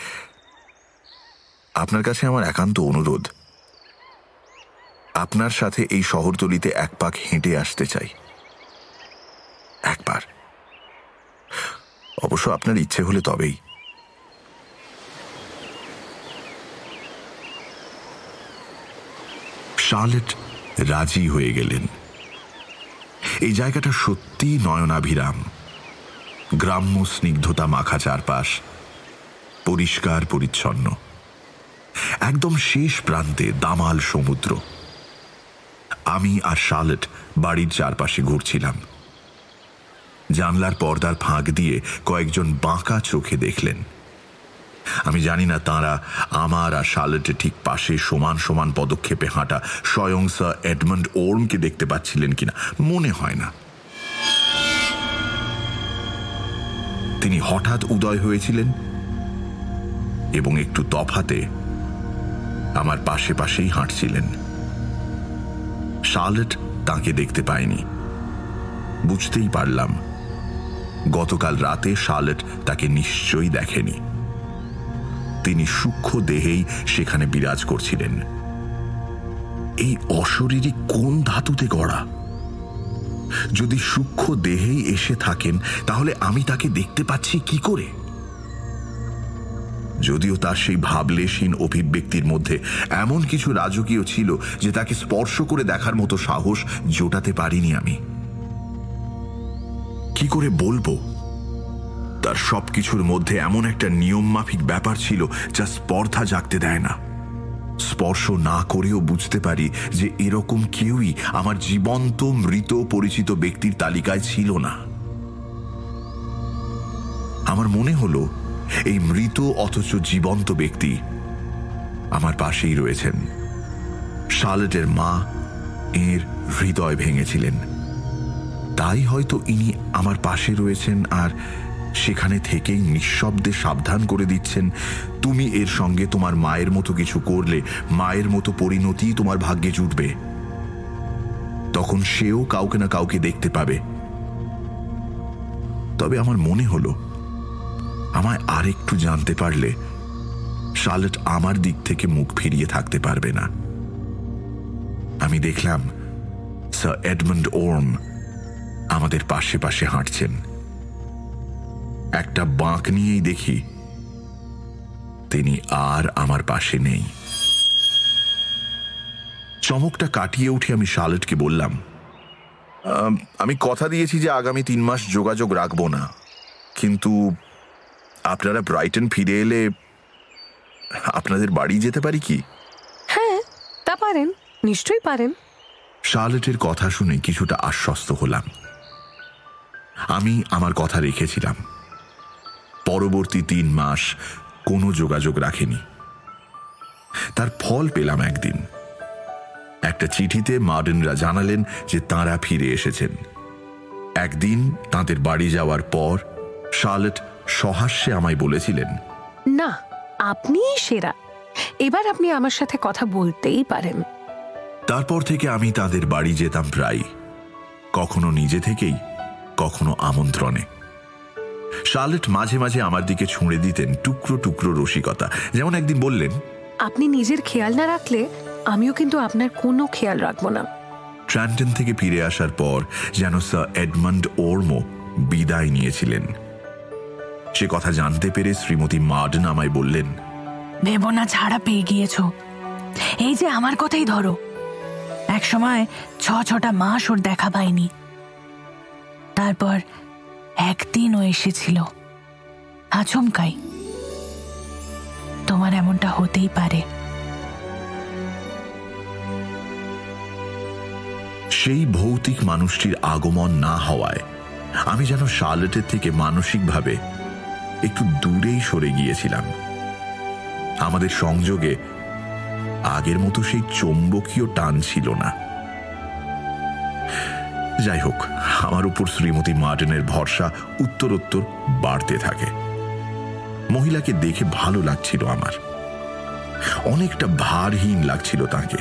S3: আপনার কাছে আমার একান্ত অনুরোধ। আপনার সাথে এই শহরতলিতে এক পাক হেঁটে আসতে চাই। একবার। অবশ্য আপনার ইচ্ছে হলে তবেই। শার্লেট রাজি হয়ে গেলেন। এই জায়গাটা সত্যি নয়নাভিরাম। গ্রাম্য স্নিগ্ধতা মাখা চারপাশ। পরিষ্কার, পরিচ্ছন্ন। একদম শেষ প্রান্তে দামাল সমুদ্র। আমি আর শার্লেট বাড়ির চারপাশে ঘুরছিলাম। জানলার পর্দার ফাঁক দিয়ে কয়েকজন বাঁকা চোখে দেখলেন। আমি জানি না তাঁরা আমার আর শার্লেটের ঠিক পাশে সমান সমান পদক্ষেপে হাঁটা স্বয়ং স্যার এডমন্ড ওর্মকে দেখতে পাচ্ছিলেন কিনা, মনে হয় না। তিনি হঠাৎ উদয় হয়েছিলেন এবং একটু তফাতে আমার পাশে পাশেই হাঁটছিলেন। শার্লেট তাকে দেখতে পায়নি। বুঝতেই পারলাম। গতকাল রাতে শার্লেট তাকে নিশ্চয়ই দেখেনি। তিনি সূক্ষ্ম দেহেই সেখানে বিরাজ করছিলেন। এই অশরীরী কোন ধাতুতে গড়া? যদি সূক্ষ্ম দেহেই এসে থাকেন, তাহলে আমি তাকে দেখতে পাচ্ছি কি করে? যদিও তার সেই ভাবলেশহীন অভিব্যক্তির মধ্যে এমন কিছু রাজকীয় ছিল যে তাকে স্পর্শ করে দেখার মতো সাহস জোটাতে পারিনি আমি। কি করে বলব? তার সবকিছুর মধ্যে এমন একটা নিয়ম মাফিক ব্যাপার ছিল যা স্পর্ধা জাগতে দেয় না। স্পর্শ না করেও বুঝতে পারি যে এরকম কেউই আমার জীবন্ত, মৃত, পরিচিত ব্যক্তির তালিকায় ছিল না। আমার মনে হলো এই মৃত অথচ জীবন্ত ব্যক্তি আমার পাশেই রয়েছেন। শার্লেটের মা এর হৃদয় ভেঙেছিলেন। তাই হয়তো ইনি আমার পাশে রয়েছেন আর সেখানে থেকেই নিঃশব্দে সাবধান করে দিচ্ছেন, তুমি এর সঙ্গে তোমার মায়ের মতো কিছু করলে, মায়ের মতো পরিণতি তোমার ভাগ্যে জুটবে। তখন সেও কাউকে না কাউকে দেখতে পাবে। তবে আমার মনে হলো আমায় আরেকটু জানতে পারলে, শার্লেট আমার দিক থেকে মুখ ফিরিয়ে থাকতে পারবে না। আমি দেখলাম, স্যার এডমন্ড ওর্ম আমাদের পাশে পাশে হাঁটছেন। একটা বাঁক নিয়েই দেখি, তিনি আর আমার পাশে নেই। চমকটা কাটিয়ে উঠে আমি শার্লেটকে বললাম আমি কথা দিয়েছি যে আগামী তিন মাস যোগাযোগ রাখব না, কিন্তু আপনারা ব্রাইটন ফিরে এলে আপনাদের বাড়ি যেতে পারি কি?
S6: হ্যাঁ তা পারেন নিশ্চয়ই পারেন।
S3: শার্লেটের কথা শুনে কিছুটা আশ্বস্ত হলাম। আমি আমার কথা রেখেছিলাম। পরবর্তী তিন মাস কোনো যোগাযোগ রাখেনি। তার ফল পেলাম একদিন। একটা চিঠিতে মার্ডেনরা জানালেন যে তাঁরা ফিরে এসেছেন। একদিন তাঁদের বাড়ি যাওয়ার পর শার্লেট সহাস্যে আমায় বলেছিলেন।
S6: না আপনি সেরা। এবার আপনি আমার সাথে কথা বলতেই পারেন।
S3: তারপর থেকে আমি তাদের বাড়ি যেতাম প্রায়। কখনো নিজে থেকেই কখনো আমন্ত্রণে। শার্লেট মাঝে মাঝে আমার দিকে ছুঁড়ে দিতেন টুকরো টুকরো রসিকতা। যেমন একদিন বললেন
S6: আপনি নিজের খেয়াল না রাখলে আমিও কিন্তু আপনার কোনো খেয়াল রাখব না।
S3: ট্র্যান্টন থেকে ফিরে আসার পর যেন স্যার এডমন্ড ওর্মো বিদায় নিয়েছিলেন। সে কথা জানতে পেরে শ্রীমতী মার্ডন আমায় বললেন
S5: ভেবো না ছাড়া পেয়ে গিয়েছ। এই যে আমার কথাই ধরো। এক সময় ছ ছটা মাস ওর দেখা পায়নি তারপর একদিন ও এসেছিল। আচমকাই। তোমার এমনটা হতেই পারে।
S3: সেই ভৌতিক মানুষটির আগমন না হওয়ায় আমি যেন শার্লেটের থেকে মানসিকভাবে একটু দূরেই সরে গিয়েছিলাম। আমাদের সংযোগে আগের মতো সেই চৌম্বকীয় টান ছিল না। যাই হোক, আমার উপর শ্রীমতী মার্টিনের ভরসা উত্তরোত্তর বাড়তে থাকে। মহিলাকে দেখে ভালো লাগছিল আমার। অনেকটা ভারহীন লাগছিল তাকে।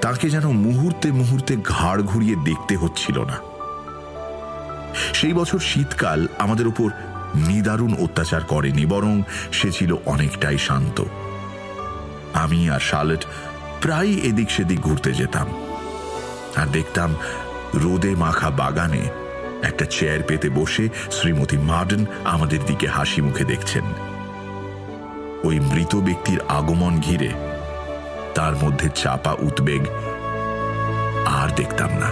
S3: তাকে যেন মুহূর্তে মুহূর্তে ঘাড় ঘুরিয়ে দেখতে হচ্ছিল না। সেই বছর শীতকাল আমাদের উপর নিদারুণ অত্যাচার করেনি, বরং সে ছিল অনেকটাই শান্ত। আমি আর শার্লেট প্রায় এদিক সেদিক ঘুরতে যেতাম। আর দেখতাম রোদে মাখা বাগানে একটা চেয়ার পেতে বসে শ্রীমতী মার্ডন আমাদের দিকে হাসি মুখে দেখছেন। ওই মৃত ব্যক্তির আগমন ঘিরে তার মধ্যে চাপা উদ্বেগ আর দেখতাম না।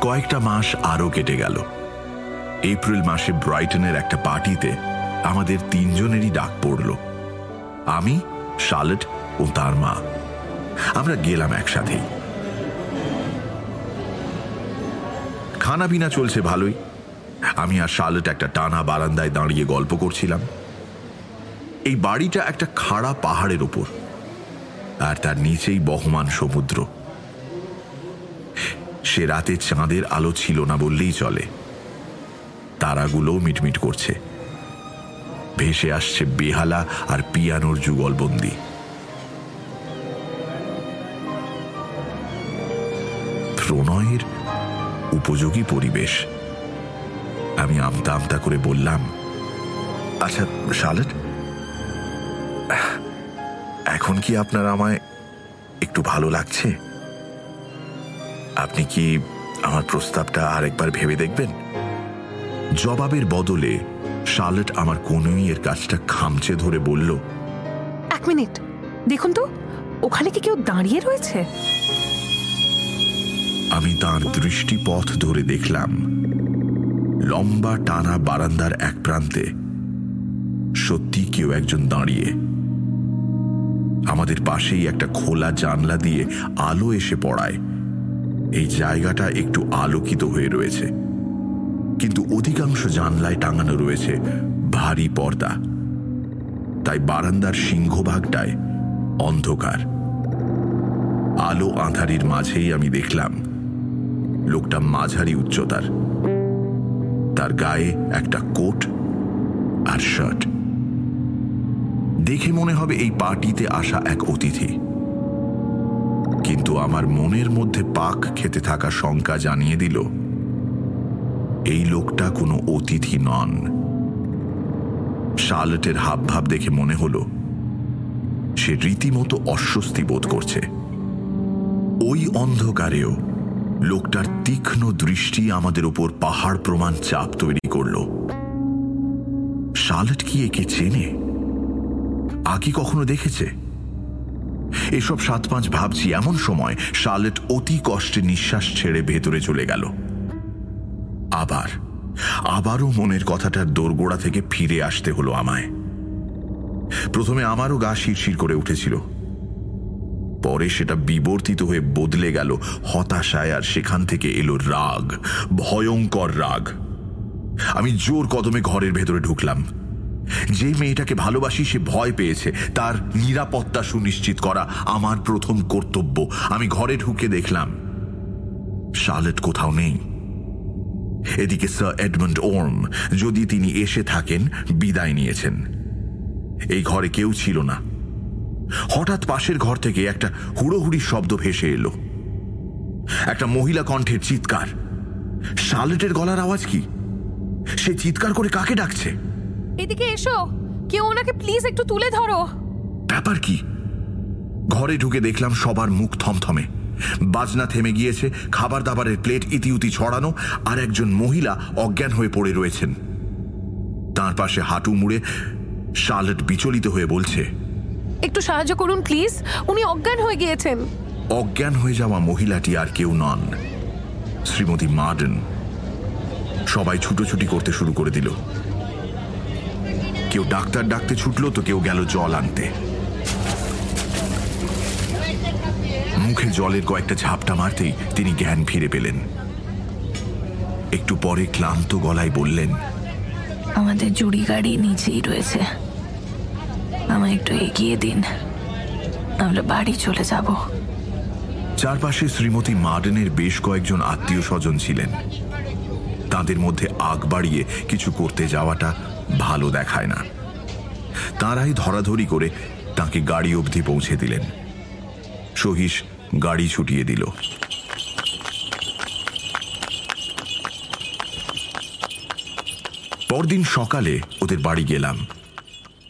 S3: কয়েকটা মাস আরও কেটে গেল। এপ্রিল মাসে ব্রাইটনের একটা পার্টিতে আমাদের তিনজনেরই ডাক পড়ল। আমি, শার্লেট ও তার মা। আমরা গেলাম একসাথেই। খানা পিনা চলছে ভালোই। আমি আর শার্লেট একটা টানা বারান্দায় দাঁড়িয়ে গল্প করছিলাম। এই বাড়িটা একটা খাড়া পাহাড়ের ওপর, আর তার নিচেই বহমান সমুদ্র। সে রাতে চাঁদের আলো ছিল না বললেই চলে। তারাগুলো মিটমিট করছে। ভেসে আসছে বেহালা আর পিয়ানোর যুগলবন্দি। প্রণয়ের উপযোগী পরিবেশ। আমি আমতা আমতা করে বললাম আচ্ছা শালেট এখন কি আপনার আমায় একটু ভালো লাগছে? আপনি কি আমার প্রস্তাবটা আরেকবার ভেবে দেখবেন? জবাবের বদলে শার্লেট আমার কনুইয়ের কাজটা খামচে ধরে বলল
S6: এক মিনিট। দেখুন তো ওখানে কি কেউ দাঁড়িয়ে রয়েছে?
S3: আমি তার দৃষ্টিপথ ধরে দেখলাম। লম্বা টানা বারান্দার এক প্রান্তে সত্যি কেউ একজন দাঁড়িয়ে। আমাদের পাশেই একটা খোলা জানলা দিয়ে আলো এসে পড়ায়। এই জায়গাটা একটু আলোকিত হয়ে রয়েছে। কিন্তু অধিকাংশ জানলায় টাঙানো রয়েছে ভারী পর্দা। তাই বারান্দার সিংহভাগটায় অন্ধকার। আলো আঁধারির মাঝেই আমি দেখলাম, লোকটা মাঝারি উচ্চতার। তার গায়ে একটা কোট আর শার্ট। দেখে মনে হবে এই পার্টিতে আসা এক অতিথি। কিন্তু আমার মনের মধ্যে পাক খেতে থাকা শঙ্কা জানিয়ে দিল এই লোকটা কোনো অতিথি নন। শার্লেটের হাবভাব দেখে মনে হল, সে রীতিমতো অস্বস্তি বোধ করছে। ওই অন্ধকারেও লোকটার তীক্ষ্ণ দৃষ্টি আমাদের উপর পাহাড় প্রমাণ চাপ তৈরি করল। শার্লেট কি একে চেনে? আগে কখনো দেখেছে? এসব সাত পাঁচ ভাবছি, এমন সময় শার্লেট অতি কষ্টে নিঃশ্বাস ছেড়ে ভেতরে চলে গেল। আবার। আবারও মনের কথাটার দোরগোড়া থেকে ফিরে আসতে হলো আমায়। প্রথমে আমারও গা শিরশির করে উঠেছিল। পরে সেটা বিবর্তিত হয়ে বদলে গেল হতাশায় আর সেখান থেকে এলো রাগ, ভয়ঙ্কর রাগ। আমি জোর কদমে ঘরের ভেতরে ঢুকলাম। যে মেয়েটাকে ভালোবাসি সে ভয় পেয়েছে, তার নিরাপত্তা সুনিশ্চিত করা আমার প্রথম কর্তব্য। আমি ঘরে ঢুকে দেখলাম শার্লেট কোথাও নেই। এদিকে স্যার এডমন্ড ওর্ম যদি তিনি এসে থাকেন বিদায় নিয়েছেন। এই ঘরে কেউ ছিল না। হঠাৎ পাশের ঘর থেকে একটা হুড়োহুড়ি শব্দ ভেসে এলো। একটা মহিলা কণ্ঠের চিৎকার। শার্লেটের গলার আওয়াজ কি? সে চিৎকার করে কাকে ডাকছে?
S6: এদিকে এসো। কেউ ওনাকে প্লিজ একটু তুলে ধরো।
S3: ব্যাপার কি? ঘরে ঢুকে দেখলাম সবার মুখ থমথমে। বাজনা থেমে গিয়েছে খাবার দাবারের প্লেট ইতিউতি ছড়ানো আর একজন মহিলা অজ্ঞান হয়ে পড়ে রয়েছেন। তার পাশে হাঁটু মুড়ে শার্লেট বিচলিত হয়ে বলছে
S6: একটু সাহায্য করুন প্লিজ। উনি অজ্ঞান হয়ে গিয়েছেন।
S3: অজ্ঞান হয়ে যাওয়া মহিলাটি আর কেউ নন। শ্রীমতী মার্ডেন সবাই ছুটোছুটি করতে শুরু করে দিল। কেউ ডাক্তার ডাকতে ছুটলো তো কেউ গেল জল আনতে। মুখে জলের কয়েকটা ঝাপটা মারতেই তিনি জ্ঞান ফিরে পেলেন। একটু পরে ক্লান্ত গলায় বললেন
S5: আমাদের জুড়ি গাড়ি নিচেই রয়েছে। আমায় একটু এগিয়ে দিন। আমরা বাড়ি চলে যাব।
S3: চারপাশে শ্রীমতী মার্ডেনের বেশ কয়েকজন আত্মীয় স্বজন ছিলেন। তাদের মধ্যে আগ বাড়িয়ে কিছু করতে যাওয়াটা ভালো দেখায় না। তারাই ধরাধরি করে তাকে গাড়ি অবধি পৌঁছে দিলেন। সহিস গাড়ি ছুটিয়ে দিল। পরদিন সকালে ওদের বাড়ি গেলাম।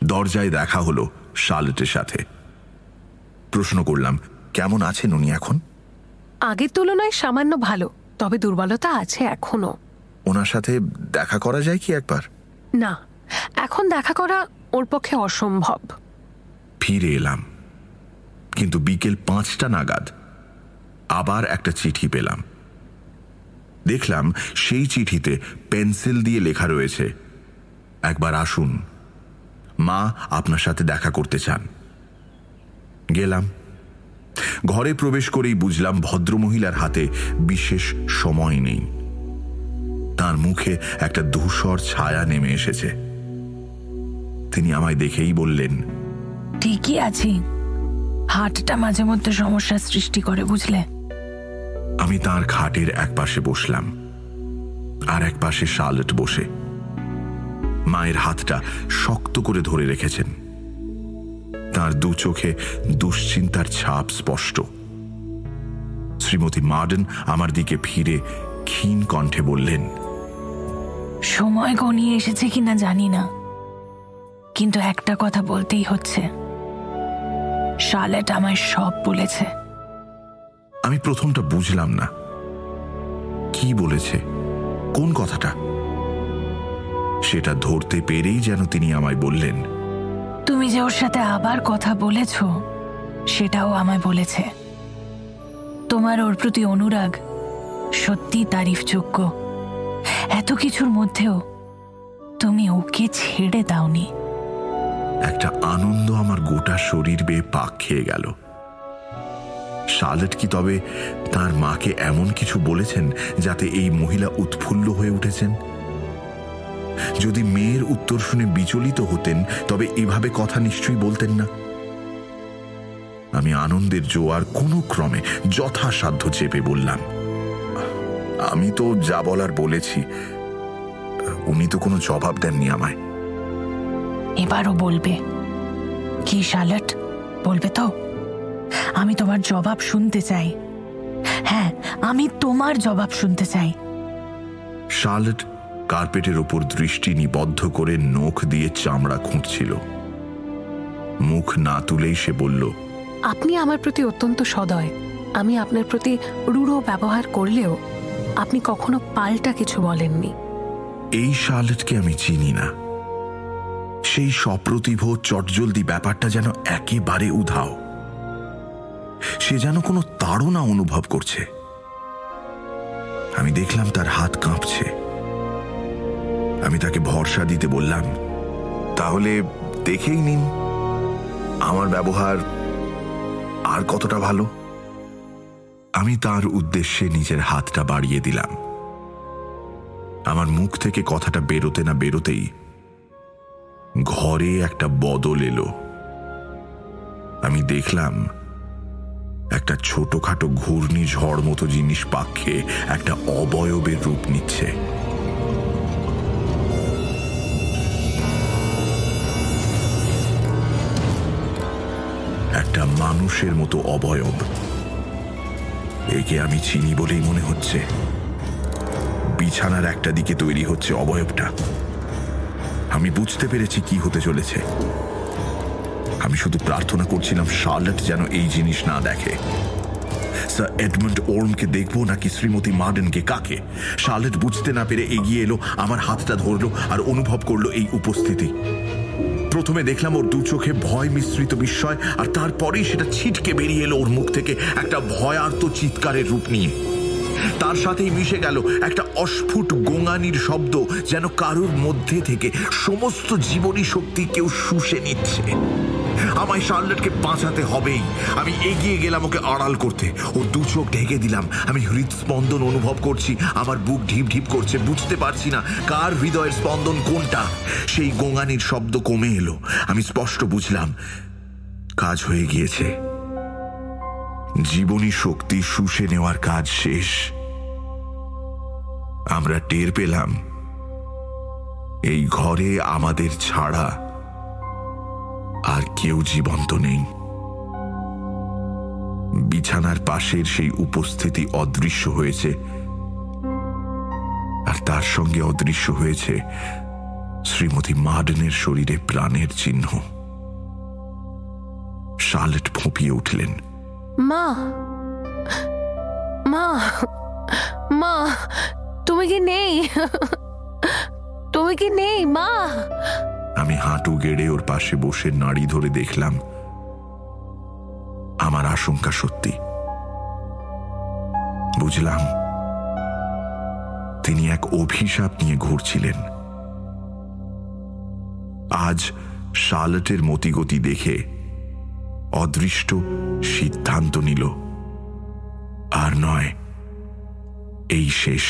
S3: দরজায় দেখা হলো শার্লেটের সাথে। প্রশ্ন করলাম কেমন আছেন উনি এখন?
S6: আগের তুলনায় সামান্য ভালো তবে দুর্বলতা আছে এখনও।
S3: ওনার সাথে দেখা করা যায় কি একবার?
S6: না এখন দেখা করা ওর পক্ষে অসম্ভব।
S3: ফিরে এলাম। কিন্তু বিকেল পাঁচটা নাগাদ আবার একটা চিঠি পেলাম। দেখলাম সেই চিঠিতে পেন্সিল দিয়ে লেখা রয়েছে। একবার আসুন। মা আপনার সাথে দেখা করতে চান। গেলাম। ঘরে প্রবেশ করেই বুঝলাম ভদ্রমহিলার হাতে বিশেষ সময় নেই। তার মুখে একটা ধূসর ছায়া নেমে এসেছে। তিনি আমায় দেখেই বললেন,
S5: ঠিকই আছি। হাটটা মাঝে মধ্যে সমস্যার সৃষ্টি করে বুঝলে?
S3: আমি তার খাটের এক পাশে বসলাম আর এক পাশে শার্লেট বসে। মায়ের হাতটা শক্ত করে ধরে রেখেছেন। তার দু চোখে দুশ্চিন্তার ছাপ স্পষ্ট। শ্রীমতী মার্ডেন আমার দিকে ফিরে ক্ষীণ কণ্ঠে বললেন
S5: সময় গনিয়ে এসেছে কিনা জানি না কিন্তু একটা কথা বলতেই হচ্ছে। শালেট আমায় সব বলেছে।
S3: আমি প্রথমটা বুঝলাম না। কি বলেছে? কোন কথাটা? সেটা ধরতে পেরেই যেন তিনি আমায় বললেন।
S5: তুমি যে ওর সাথে আবার কথা বলেছ সেটাও আমায় বলেছে। তোমার ওর প্রতি অনুরাগ সত্যি তারিফযোগ্য এত কিছুর মধ্যেও তুমি ওকে ছেড়ে দাওনি।
S3: একটা আনন্দ আমার গোটা শরীর বেয়ে পাক খেয়ে গেল। শার্লেট কি তবে তার মাকে এমন কিছু বলেছেন যাতে এই মহিলা উৎফুল্ল হয়ে উঠেছেন? যদি মেয়ের উত্তর শুনে বিচলিত হতেন, তবে এভাবে কথা নিশ্চয়ই বলতেন না। আমি আনন্দের জোয়ার কোনো ক্রমে যথাসাধ্য চেপে বললাম, আমি তো যা বলার বলেছি, উনি তো কোনো জবাব দেননি আমায়।
S5: এবারও বলবে। কি শালট বলবে তো? আমি তোমার জবাব শুনতে চাই। হ্যাঁ আমি তোমার জবাব শুনতে চাই।
S3: শার্লেট কার্পেটের ওপর দৃষ্টি নিবদ্ধ করে নখ দিয়ে চামড়া খুঁটছিল। মুখ না তুলেই সে বলল
S6: আপনি আমার প্রতি অত্যন্ত সদয়। আমি আপনার প্রতি রূঢ় ব্যবহার করলেও আপনি কখনো পাল্টা কিছু বলেননি।
S3: এই শার্লেটকে আমি চিনি না। সেই সপ্রতিভ চটজলদি ব্যাপারটা যেন একেবারে উধাও। সে যেন কোনো তাড়না অনুভব করছে। আমি দেখলাম তার হাত কাঁপছে। আমি তাকে ভরসা দিতে বললাম, তাহলে দেখেই নিন, আমার ব্যবহার আর কতটা ভালো? আমি তার উদ্দেশ্যে নিজের হাতটা বাড়িয়ে দিলাম। আমার মুখ থেকে কথাটা বেরোতে না বেরোতেই ঘরে একটা বদল এলো। আমি দেখলাম একটা ছোটখাটো ঘূর্ণি ঝড় মতো জিনিস পাক্ষে একটা অবয়বের রূপ নিচ্ছে। একটা মানুষের মতো অবয়ব। একে আমি চিনি বলেই মনে হচ্ছে। বিছানার একটা দিকে তৈরি হচ্ছে অবয়বটা। আমি বুঝতে পেরেছি কি হতে চলেছে। আমি শুধু প্রার্থনা করছিলাম শার্লেট যেন এই জিনিস না দেখে। স্যার এডমন্ড ওর্মকে দেখব নাকি শ্রীমতী মার্ডেনকে কাকে? শার্লেট বুঝতে না পেরে এগিয়ে এলো, আমার হাতটা ধরলো আর অনুভব করল এই উপস্থিতি। প্রথমে দেখলাম ওর দু চোখে ভয় মিশ্রিত বিস্ময়, আর তারপরেই সেটা ছিটকে বেরিয়ে এলো ওর মুখ থেকে একটা ভয়ার্ত চিৎকারের রূপ নিয়ে। তার সাথেই মিশে গেল একটা অস্ফুট গোঙানির শব্দ যেন কারুর মধ্যে থেকে সমস্ত জীবনী শক্তি কেউ শুষে নিচ্ছে। আমায় শার্লেটকে বাঁচাতে হবেই। আমি এগিয়ে গেলাম ওকে আড়াল করতে। ও দু চোখ ঢেকে দিলাম। আমি হৃদস্পন্দন অনুভব করছি। আমার বুক ঢিপ ঢিপ করছে। বুঝতে পারছি না কার হৃদয়ের স্পন্দন কোনটা। সেই গোঙানির শব্দ কমে এলো। আমি স্পষ্ট বুঝলাম, কাজ হয়ে গিয়েছে। জীবনী শক্তি শুষে নেওয়ার কাজ শেষ। আমরা টের পেলাম, এই ঘরে আমাদের ছাড়া আর কেউ জীবন্ত নেই। বিছানার পাশের সেই উপস্থিতি অদৃশ্য হয়েছে, আর তার সঙ্গে অদৃশ্য হয়েছে শ্রীমতী মার্ডেনের শরীরে প্রাণের চিহ্ন। শার্লেট ফোঁপিয়ে উঠলেন।
S6: মা মা মা, তুমি কি নেই? তুমি কি নেই, মা?
S3: আমি হাঁটু গেড়ে ওর পাশে বসে নাড়ি ধরে দেখলাম, আমার আশঙ্কা সত্যি। বুঝলাম, তিনি এক অভিশাপ নিয়ে ঘুরছিলেন। আজ শার্লটের মতিগতি দেখে অদৃষ্ট সিদ্ধান্ত নিল। আর নয়, এই শেষ।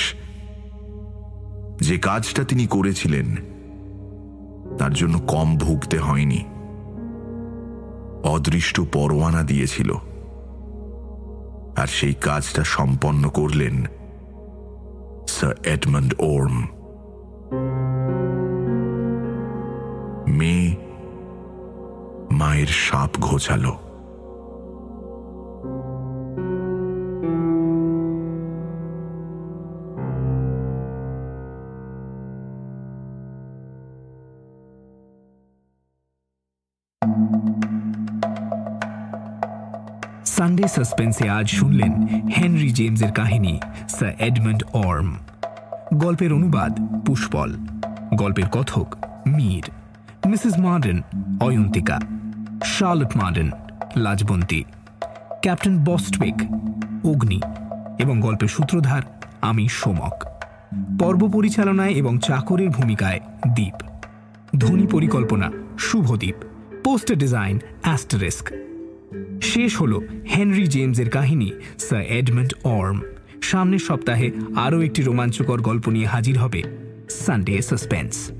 S3: যে কাজটা তিনি করেছিলেন, তার জন্য কম ভুগতে হয়নি। অদৃষ্ট পরোয়ানা দিয়েছিল। আর সেই কাজটা সম্পন্ন করলেন স্যার এডমন্ড ওর্ম। মেয়ে মায়ের সাপ ঘোচালো।
S2: সানডে সাসপেন্সে আজ শুনলেন হেনরি জেমসের কাহিনী স্যার এডমন্ড অর্ম গল্পের অনুবাদ, পুষ্পল। গল্পের কথক, Mir. Mrs Marden Ayantika. Charlotte Marden, Lajwanti, captain Bostbeck, Agni এবং গল্পের সূত্রধার আমি সোমক। পর্ব পরিচালনায় এবং চাকরের ভূমিকায় দ্বীপ ধ্বনি পরিকল্পনা শুভদ্বীপ পোস্টার ডিজাইন অ্যাস্টারিস্ক। শেষ হল হেনরি জেমসের কাহিনী, স্যার এডমন্ড অর্ম। সামনের সপ্তাহে আরও একটি রোমাঞ্চকর গল্প নিয়ে হাজির হবে সানডে সাসপেন্স।